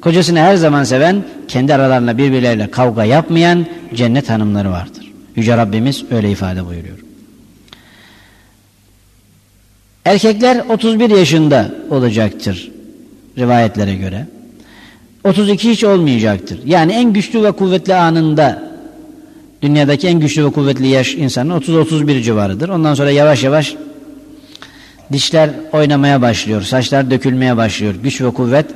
Kocasını her zaman seven, kendi aralarında birbirleriyle kavga yapmayan cennet hanımları vardır. Yüce Rabbimiz öyle ifade buyuruyor. Erkekler 31 yaşında olacaktır rivayetlere göre. 32 hiç olmayacaktır. Yani en güçlü ve kuvvetli anında dünyadaki en güçlü ve kuvvetli yaş insanın 30-31 civarıdır. Ondan sonra yavaş yavaş dişler oynamaya başlıyor, saçlar dökülmeye başlıyor. Güç ve kuvvet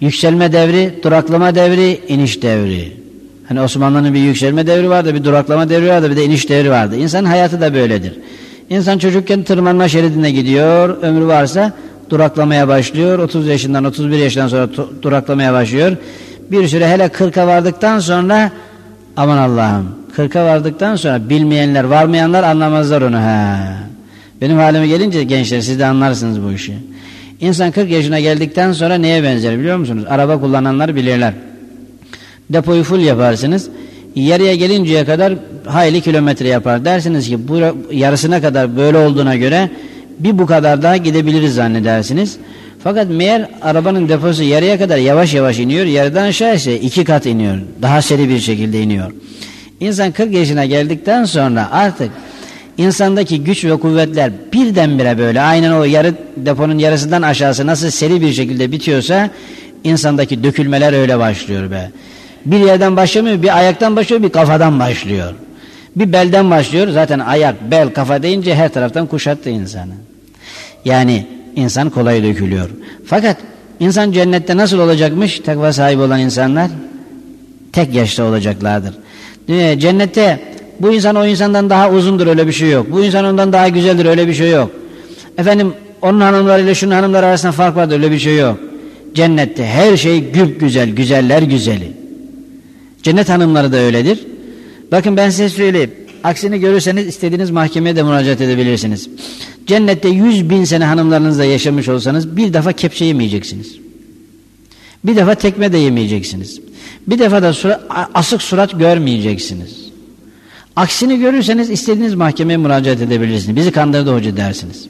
yükselme devri, duraklama devri, iniş devri. Hani Osmanlı'nın bir yükselme devri vardı, bir duraklama devri vardı, bir de iniş devri vardı. İnsanın hayatı da böyledir. İnsan çocukken tırmanma şeridine gidiyor, ömrü varsa duraklamaya başlıyor. 30 yaşından 31 yaşından sonra duraklamaya başlıyor. Bir süre hele 40'a vardıktan sonra aman Allah'ım 40'a vardıktan sonra bilmeyenler varmayanlar anlamazlar onu. Ha. Benim halime gelince gençler siz de anlarsınız bu işi. İnsan 40 yaşına geldikten sonra neye benzer biliyor musunuz? Araba kullananlar bilirler. Depoyu full yaparsınız. Yarıya gelinceye kadar hayli kilometre yapar. Dersiniz ki bu yarısına kadar böyle olduğuna göre bir bu kadar daha gidebiliriz zannedersiniz. Fakat meğer arabanın deposu yarıya kadar yavaş yavaş iniyor. Yarıdan aşağı ise iki kat iniyor. Daha seri bir şekilde iniyor. İnsan 40 yaşına geldikten sonra artık insandaki güç ve kuvvetler birdenbire böyle aynen o yarı deponun yarısından aşağısı nasıl seri bir şekilde bitiyorsa insandaki dökülmeler öyle başlıyor be. Bir yerden başlamıyor, bir ayaktan başlıyor, bir kafadan başlıyor. Bir belden başlıyor. Zaten ayak, bel, kafa deyince her taraftan kuşattı insanı. Yani insan kolay dökülüyor. Fakat insan cennette nasıl olacakmış? Takva sahibi olan insanlar tek yaşta olacaklardır. Cennette bu insan o insandan daha uzundur öyle bir şey yok. Bu insan ondan daha güzeldir öyle bir şey yok. Efendim onun hanımlarıyla şunun hanımlar arasında fark vardır öyle bir şey yok. Cennette her şey güp güzel, güzeller güzeli. Cennet hanımları da öyledir. Bakın ben size söyleyeyim. Aksini görürseniz istediğiniz mahkemeye de müracaat edebilirsiniz. Cennette yüz bin sene hanımlarınızla yaşamış olsanız bir defa kepçe yemeyeceksiniz. Bir defa tekme de yemeyeceksiniz. Bir defa da surat, asık surat görmeyeceksiniz. Aksini görürseniz istediğiniz mahkemeye müracaat edebilirsiniz. Bizi kandırdı hoca dersiniz.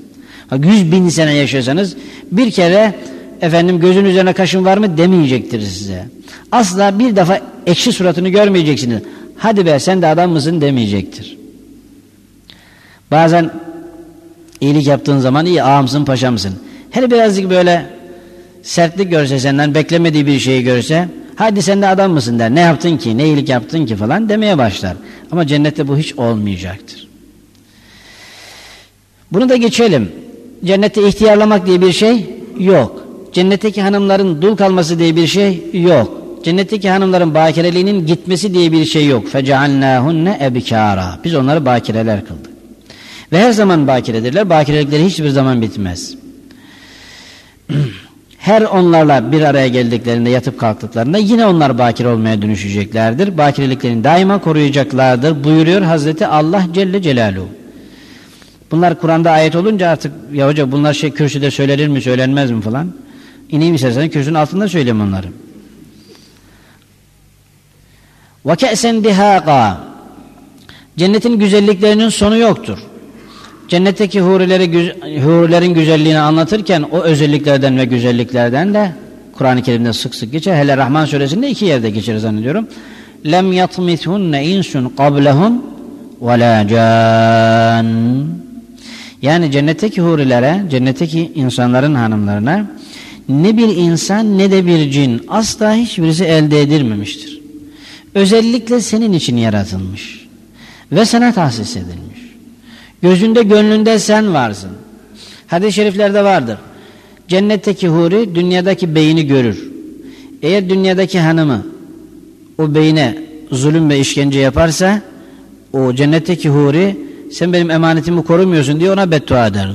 Yüz bin sene yaşıyorsanız bir kere efendim gözün üzerine kaşın var mı demeyecektir size. Asla bir defa ekşi suratını görmeyeceksiniz. Hadi be sen de adam mısın demeyecektir. Bazen iyilik yaptığın zaman iyi ağam mısın paşa mısın? Hele birazcık böyle sertlik görse senden beklemediği bir şeyi görse hadi sen de adam mısın der. Ne yaptın ki ne iyilik yaptın ki falan demeye başlar. Ama cennette bu hiç olmayacaktır. Bunu da geçelim. Cennette ihtiyarlamak diye bir şey yok. Cennetteki hanımların dul kalması diye bir şey yok cennetteki hanımların bakireliğinin gitmesi diye bir şey yok. Fecealnâhunne ebikâra. Biz onları bakireler kıldık. Ve her zaman bakiredirler. Bakirelikleri hiçbir zaman bitmez. Her onlarla bir araya geldiklerinde yatıp kalktıklarında yine onlar bakire olmaya dönüşeceklerdir. Bakireliklerini daima koruyacaklardır buyuruyor Hazreti Allah Celle Celaluhu. Bunlar Kur'an'da ayet olunca artık ya hoca bunlar şey kürsüde söylenir mi söylenmez mi falan. İneyim istersen kürsünün altında söyleyeyim onları. Ve ke'sen dihâqa Cennetin güzelliklerinin sonu yoktur. Cennetteki hurileri, hurilerin güzelliğini anlatırken o özelliklerden ve güzelliklerden de Kur'an-ı Kerim'de sık sık geçer. Hele Rahman suresinde iki yerde geçer zannediyorum. Lem yatmithunne insun qablehum ve la can. Yani cennetteki hurilere, cennetteki insanların hanımlarına ne bir insan ne de bir cin asla hiçbirisi elde edilmemiştir. Özellikle senin için yaratılmış ve sana tahsis edilmiş. Gözünde gönlünde sen varsın. Hadis-i şeriflerde vardır. Cennetteki huri dünyadaki beyni görür. Eğer dünyadaki hanımı o beyine zulüm ve işkence yaparsa o cennetteki huri sen benim emanetimi korumuyorsun diye ona beddua eder.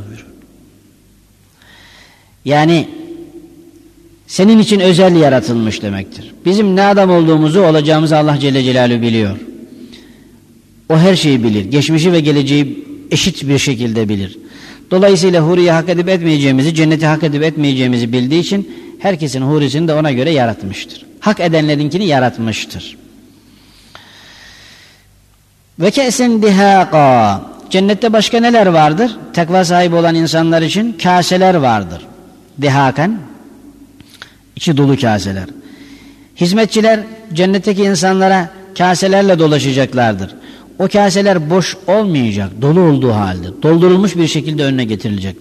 Yani senin için özel yaratılmış demektir. Bizim ne adam olduğumuzu olacağımızı Allah Celle Celaluhu biliyor. O her şeyi bilir. Geçmişi ve geleceği eşit bir şekilde bilir. Dolayısıyla huriyi hak edip etmeyeceğimizi, cenneti hak edip etmeyeceğimizi bildiği için herkesin hurisini de ona göre yaratmıştır. Hak edenlerinkini yaratmıştır. Ve kesin dihaka. Cennette başka neler vardır? Tekva sahibi olan insanlar için kaseler vardır. Dihakan içi dolu kaseler. Hizmetçiler cennetteki insanlara kaselerle dolaşacaklardır. O kaseler boş olmayacak, dolu olduğu halde, doldurulmuş bir şekilde önüne getirilecek.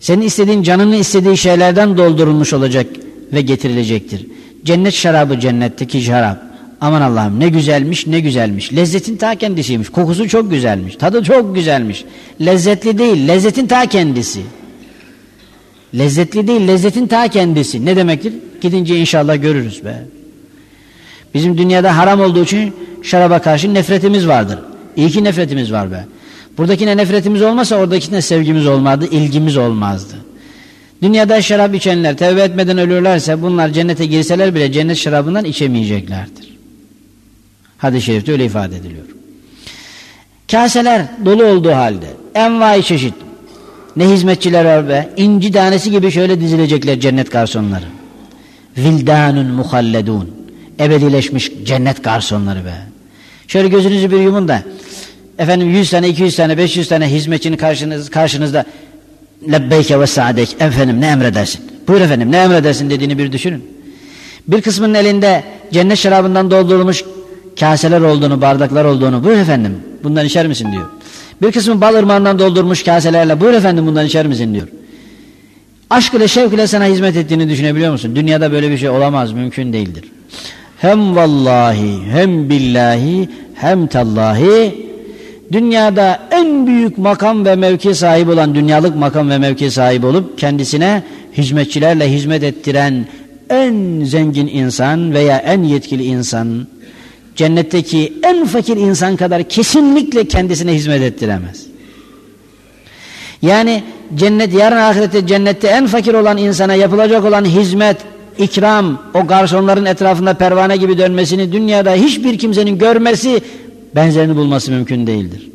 Senin istediğin, canının istediği şeylerden doldurulmuş olacak ve getirilecektir. Cennet şarabı cennetteki şarap. Aman Allah'ım ne güzelmiş ne güzelmiş. Lezzetin ta kendisiymiş. Kokusu çok güzelmiş. Tadı çok güzelmiş. Lezzetli değil, lezzetin ta kendisi. Lezzetli değil, lezzetin ta kendisi. Ne demektir? Gidince inşallah görürüz be. Bizim dünyada haram olduğu için şaraba karşı nefretimiz vardır. İyi ki nefretimiz var be. Buradakine nefretimiz olmasa oradakine sevgimiz olmazdı, ilgimiz olmazdı. Dünyada şarap içenler tevbe etmeden ölürlerse bunlar cennete girseler bile cennet şarabından içemeyeceklerdir. Hadis-i şerifte öyle ifade ediliyor. Kaseler dolu olduğu halde envai çeşit ne hizmetçiler var be? İnci tanesi gibi şöyle dizilecekler cennet garsonları. Vildanun muhalledun. Ebedileşmiş cennet garsonları be. Şöyle gözünüzü bir yumun da efendim 100 tane 200 tane 500 tane hizmetçinin karşınız, karşınızda lebbeyke ve saadek efendim ne emredersin? Buyur efendim ne emredersin? dediğini bir düşünün. Bir kısmının elinde cennet şarabından doldurulmuş kaseler olduğunu bardaklar olduğunu buyur efendim bundan içer misin? diyor bir kısmı bal ırmağından doldurmuş kaselerle buyur efendim bundan içer misin? diyor. Aşk ile şevk ile sana hizmet ettiğini düşünebiliyor musun? Dünyada böyle bir şey olamaz mümkün değildir. Hem vallahi hem billahi hem tallahi dünyada en büyük makam ve mevki sahibi olan dünyalık makam ve mevki sahibi olup kendisine hizmetçilerle hizmet ettiren en zengin insan veya en yetkili insan cennetteki en fakir insan kadar kesinlikle kendisine hizmet ettiremez. Yani cennet yarın ahirette cennette en fakir olan insana yapılacak olan hizmet ikram o garsonların etrafında pervane gibi dönmesini dünyada hiçbir kimsenin görmesi benzerini bulması mümkün değildir.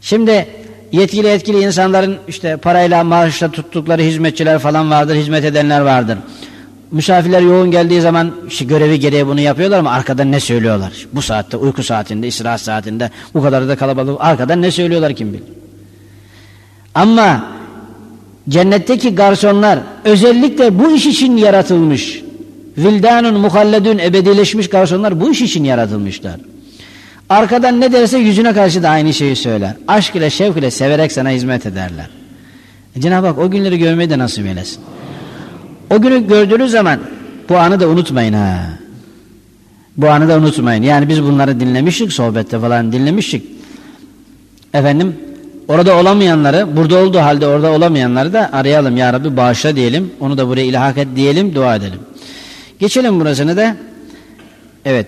Şimdi yetkili etkili insanların işte parayla maaşla tuttukları hizmetçiler falan vardır, hizmet edenler vardır. Misafirler yoğun geldiği zaman işte görevi gereği bunu yapıyorlar ama arkadan ne söylüyorlar? Bu saatte, uyku saatinde, istirahat saatinde bu kadar da kalabalık arkadan ne söylüyorlar kim bilir? Ama cennetteki garsonlar özellikle bu iş için yaratılmış. Vildanun muhalledun ebedileşmiş garsonlar bu iş için yaratılmışlar. Arkadan ne derse yüzüne karşı da aynı şeyi söyler. Aşk ile şevk ile severek sana hizmet ederler. E Cenab-ı Hak o günleri görmeyi de nasip eylesin. O günü gördüğünüz zaman bu anı da unutmayın ha. Bu anı da unutmayın. Yani biz bunları dinlemiştik, sohbette falan dinlemiştik. Efendim Orada olamayanları, burada olduğu halde orada olamayanları da arayalım. Ya Rabbi bağışla diyelim. Onu da buraya ilhak et diyelim, dua edelim. Geçelim burasını da. Evet.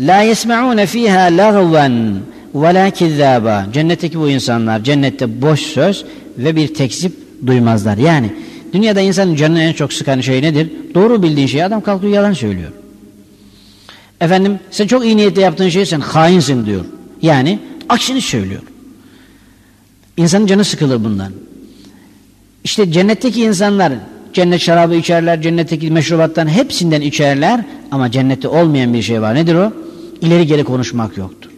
La yesma'une fiha lagvan ve la kizzaba. Cennetteki bu insanlar cennette boş söz ve bir tekzip duymazlar. Yani dünyada insanın canını en çok sıkan şey nedir? Doğru bildiğin şeyi adam kalkıyor yalan söylüyor. Efendim sen çok iyi niyetle yaptığın şeyi sen hainsin diyor. Yani aksini söylüyor. İnsanın canı sıkılır bundan. İşte cennetteki insanlar cennet şarabı içerler, cennetteki meşrubattan hepsinden içerler ama cennette olmayan bir şey var. Nedir o? İleri geri konuşmak yoktur.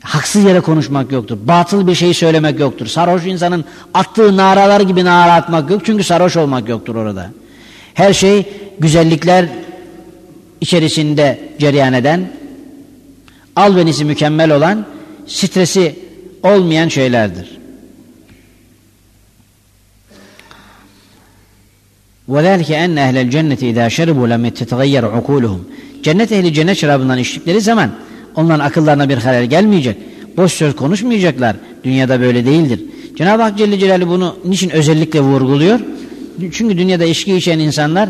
Haksız yere konuşmak yoktur. Batıl bir şey söylemek yoktur. Sarhoş insanın attığı naralar gibi nara atmak yok. Çünkü sarhoş olmak yoktur orada. Her şey güzellikler içerisinde cereyan eden, albenisi mükemmel olan, stresi olmayan şeylerdir. وَذَٰلِكَ اَنَّ اَهْلَ الْجَنَّةِ اِذَا شَرِبُوا لَمْ تَتَغَيَّرْ عُقُولُهُم Cennet ehli cennet şarabından içtikleri zaman onların akıllarına bir halel gelmeyecek. Boş söz konuşmayacaklar. Dünyada böyle değildir. Cenab-ı Hak Celle Celaluhu bunu niçin özellikle vurguluyor? Çünkü dünyada içki içen insanlar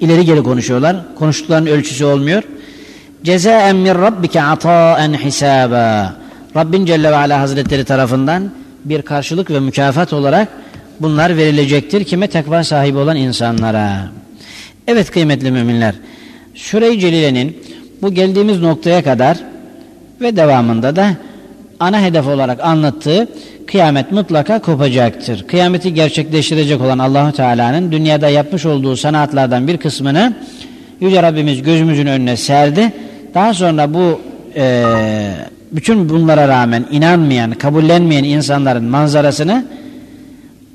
ileri geri konuşuyorlar. Konuştuklarının ölçüsü olmuyor. Cezaen min rabbike ataen hisaba. Rabbin Celle ve Ala Hazretleri tarafından bir karşılık ve mükafat olarak bunlar verilecektir. Kime takva sahibi olan insanlara. Evet kıymetli müminler. Süre-i Celile'nin bu geldiğimiz noktaya kadar ve devamında da ana hedef olarak anlattığı kıyamet mutlaka kopacaktır. Kıyameti gerçekleştirecek olan Allahu Teala'nın dünyada yapmış olduğu sanatlardan bir kısmını Yüce Rabbimiz gözümüzün önüne serdi. Daha sonra bu e, bütün bunlara rağmen inanmayan, kabullenmeyen insanların manzarasını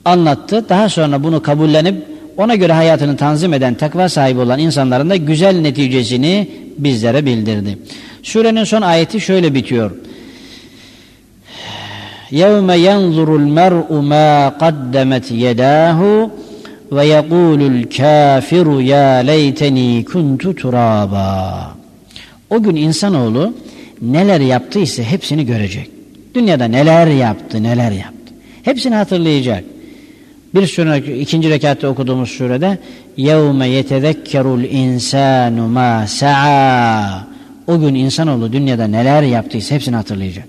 anlattı. Daha sonra bunu kabullenip ona göre hayatını tanzim eden takva sahibi olan insanların da güzel neticesini bizlere bildirdi. Surenin son ayeti şöyle bitiyor. يَوْمَ يَنْظُرُ الْمَرْءُ مَا قَدَّمَتْ يَدَاهُ وَيَقُولُ الْكَافِرُ يَا لَيْتَنِي كُنْتُ تُرَابًا O gün insanoğlu neler yaptıysa hepsini görecek. Dünyada neler yaptı, neler yaptı. Hepsini hatırlayacak. Bir sonraki ikinci rekatta okuduğumuz surede يَوْمَ يَتَذَكَّرُ الْاِنْسَانُ مَا سَعَى o gün insanoğlu dünyada neler yaptıysa hepsini hatırlayacak.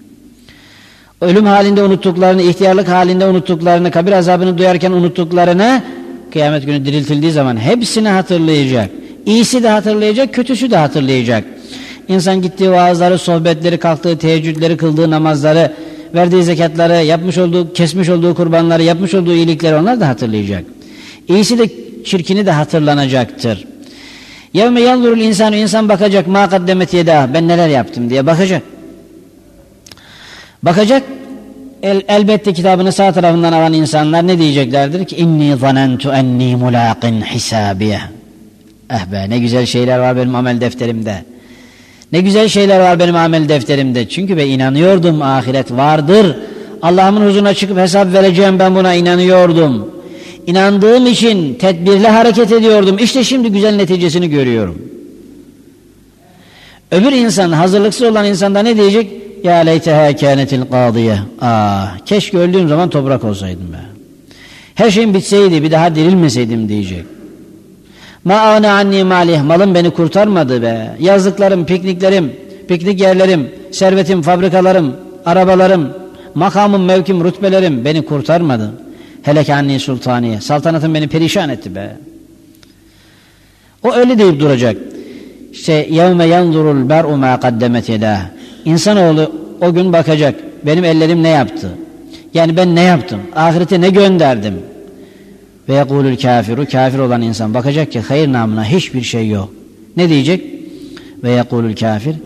Ölüm halinde unuttuklarını, ihtiyarlık halinde unuttuklarını, kabir azabını duyarken unuttuklarını kıyamet günü diriltildiği zaman hepsini hatırlayacak. İyisi de hatırlayacak, kötüsü de hatırlayacak. İnsan gittiği vaazları, sohbetleri, kalktığı teheccüdleri, kıldığı namazları, verdiği zekatları, yapmış olduğu, kesmiş olduğu kurbanları, yapmış olduğu iyilikleri onlar da hatırlayacak. İyisi de çirkini de hatırlanacaktır. Yevme yanzurul insanı insan bakacak ma kaddemet yeda ben neler yaptım diye bakacak. Bakacak el, elbette kitabını sağ tarafından alan insanlar ne diyeceklerdir ki inni zanentu enni mulaqin hisabiye. Eh be ne güzel şeyler var benim amel defterimde. Ne güzel şeyler var benim amel defterimde. Çünkü ben inanıyordum ahiret vardır. Allah'ımın huzuruna çıkıp hesap vereceğim ben buna inanıyordum. İnandığım için tedbirli hareket ediyordum. İşte şimdi güzel neticesini görüyorum. Öbür insan, hazırlıksız olan insan da ne diyecek? Ya leyteha kânetil kâdiye. Ah, keşke öldüğüm zaman toprak olsaydım be. Her şeyim bitseydi, bir daha dirilmeseydim diyecek. Ma âne anni malih, malım beni kurtarmadı be. Yazlıklarım, pikniklerim, piknik yerlerim, servetim, fabrikalarım, arabalarım, makamım, mevkim, rütbelerim beni kurtarmadı. Hele anni sultaniye, saltanatım beni perişan etti be. O öyle deyip duracak. İşte yevme yanzurul ber'u ma kaddemet yedah. İnsanoğlu o gün bakacak. Benim ellerim ne yaptı? Yani ben ne yaptım? Ahirete ne gönderdim? Ve yekulul kafiru kafir olan insan bakacak ki hayır namına hiçbir şey yok. Ne diyecek? Ve yekulul kafir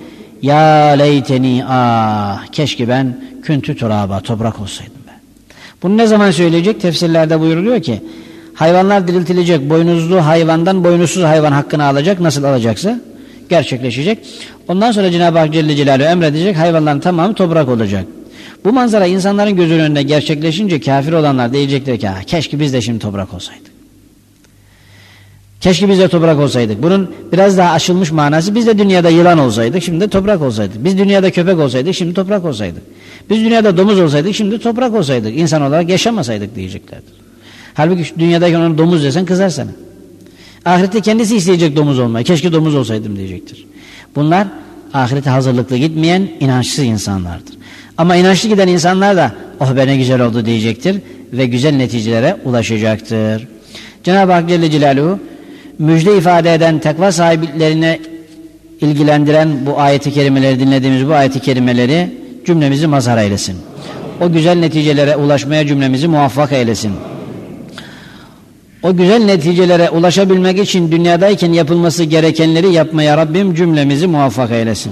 ya leyteni ah keşke ben küntü turaba toprak olsaydım. Bunu ne zaman söyleyecek? Tefsirlerde buyuruluyor ki hayvanlar diriltilecek. Boynuzlu hayvandan boynuzsuz hayvan hakkını alacak. Nasıl alacaksa gerçekleşecek. Ondan sonra Cenab-ı Hak Celle Celaluhu emredecek hayvanların tamamı toprak olacak. Bu manzara insanların gözünün önünde gerçekleşince kafir olanlar diyecekler ki keşke biz de şimdi toprak olsaydık. Keşke biz de toprak olsaydık. Bunun biraz daha aşılmış manası biz de dünyada yılan olsaydık şimdi de toprak olsaydık. Biz dünyada köpek olsaydık şimdi toprak olsaydık. Biz dünyada domuz olsaydık şimdi toprak olsaydık. İnsan olarak yaşamasaydık diyeceklerdir. Halbuki dünyadaki ona domuz desen kızar sana. Ahirette kendisi isteyecek domuz olmayı. Keşke domuz olsaydım diyecektir. Bunlar ahirete hazırlıklı gitmeyen inançsız insanlardır. Ama inançlı giden insanlar da oh be ne güzel oldu diyecektir ve güzel neticelere ulaşacaktır. Cenab-ı Hak Celle Celaluhu müjde ifade eden takva sahiplerine ilgilendiren bu ayeti kerimeleri dinlediğimiz bu ayeti kerimeleri cümlemizi mazhar eylesin. o güzel neticelere ulaşmaya cümlemizi muvaffak eylesin. O güzel neticelere ulaşabilmek için dünyadayken yapılması gerekenleri yapmaya Rabbim cümlemizi muvaffak eylesin.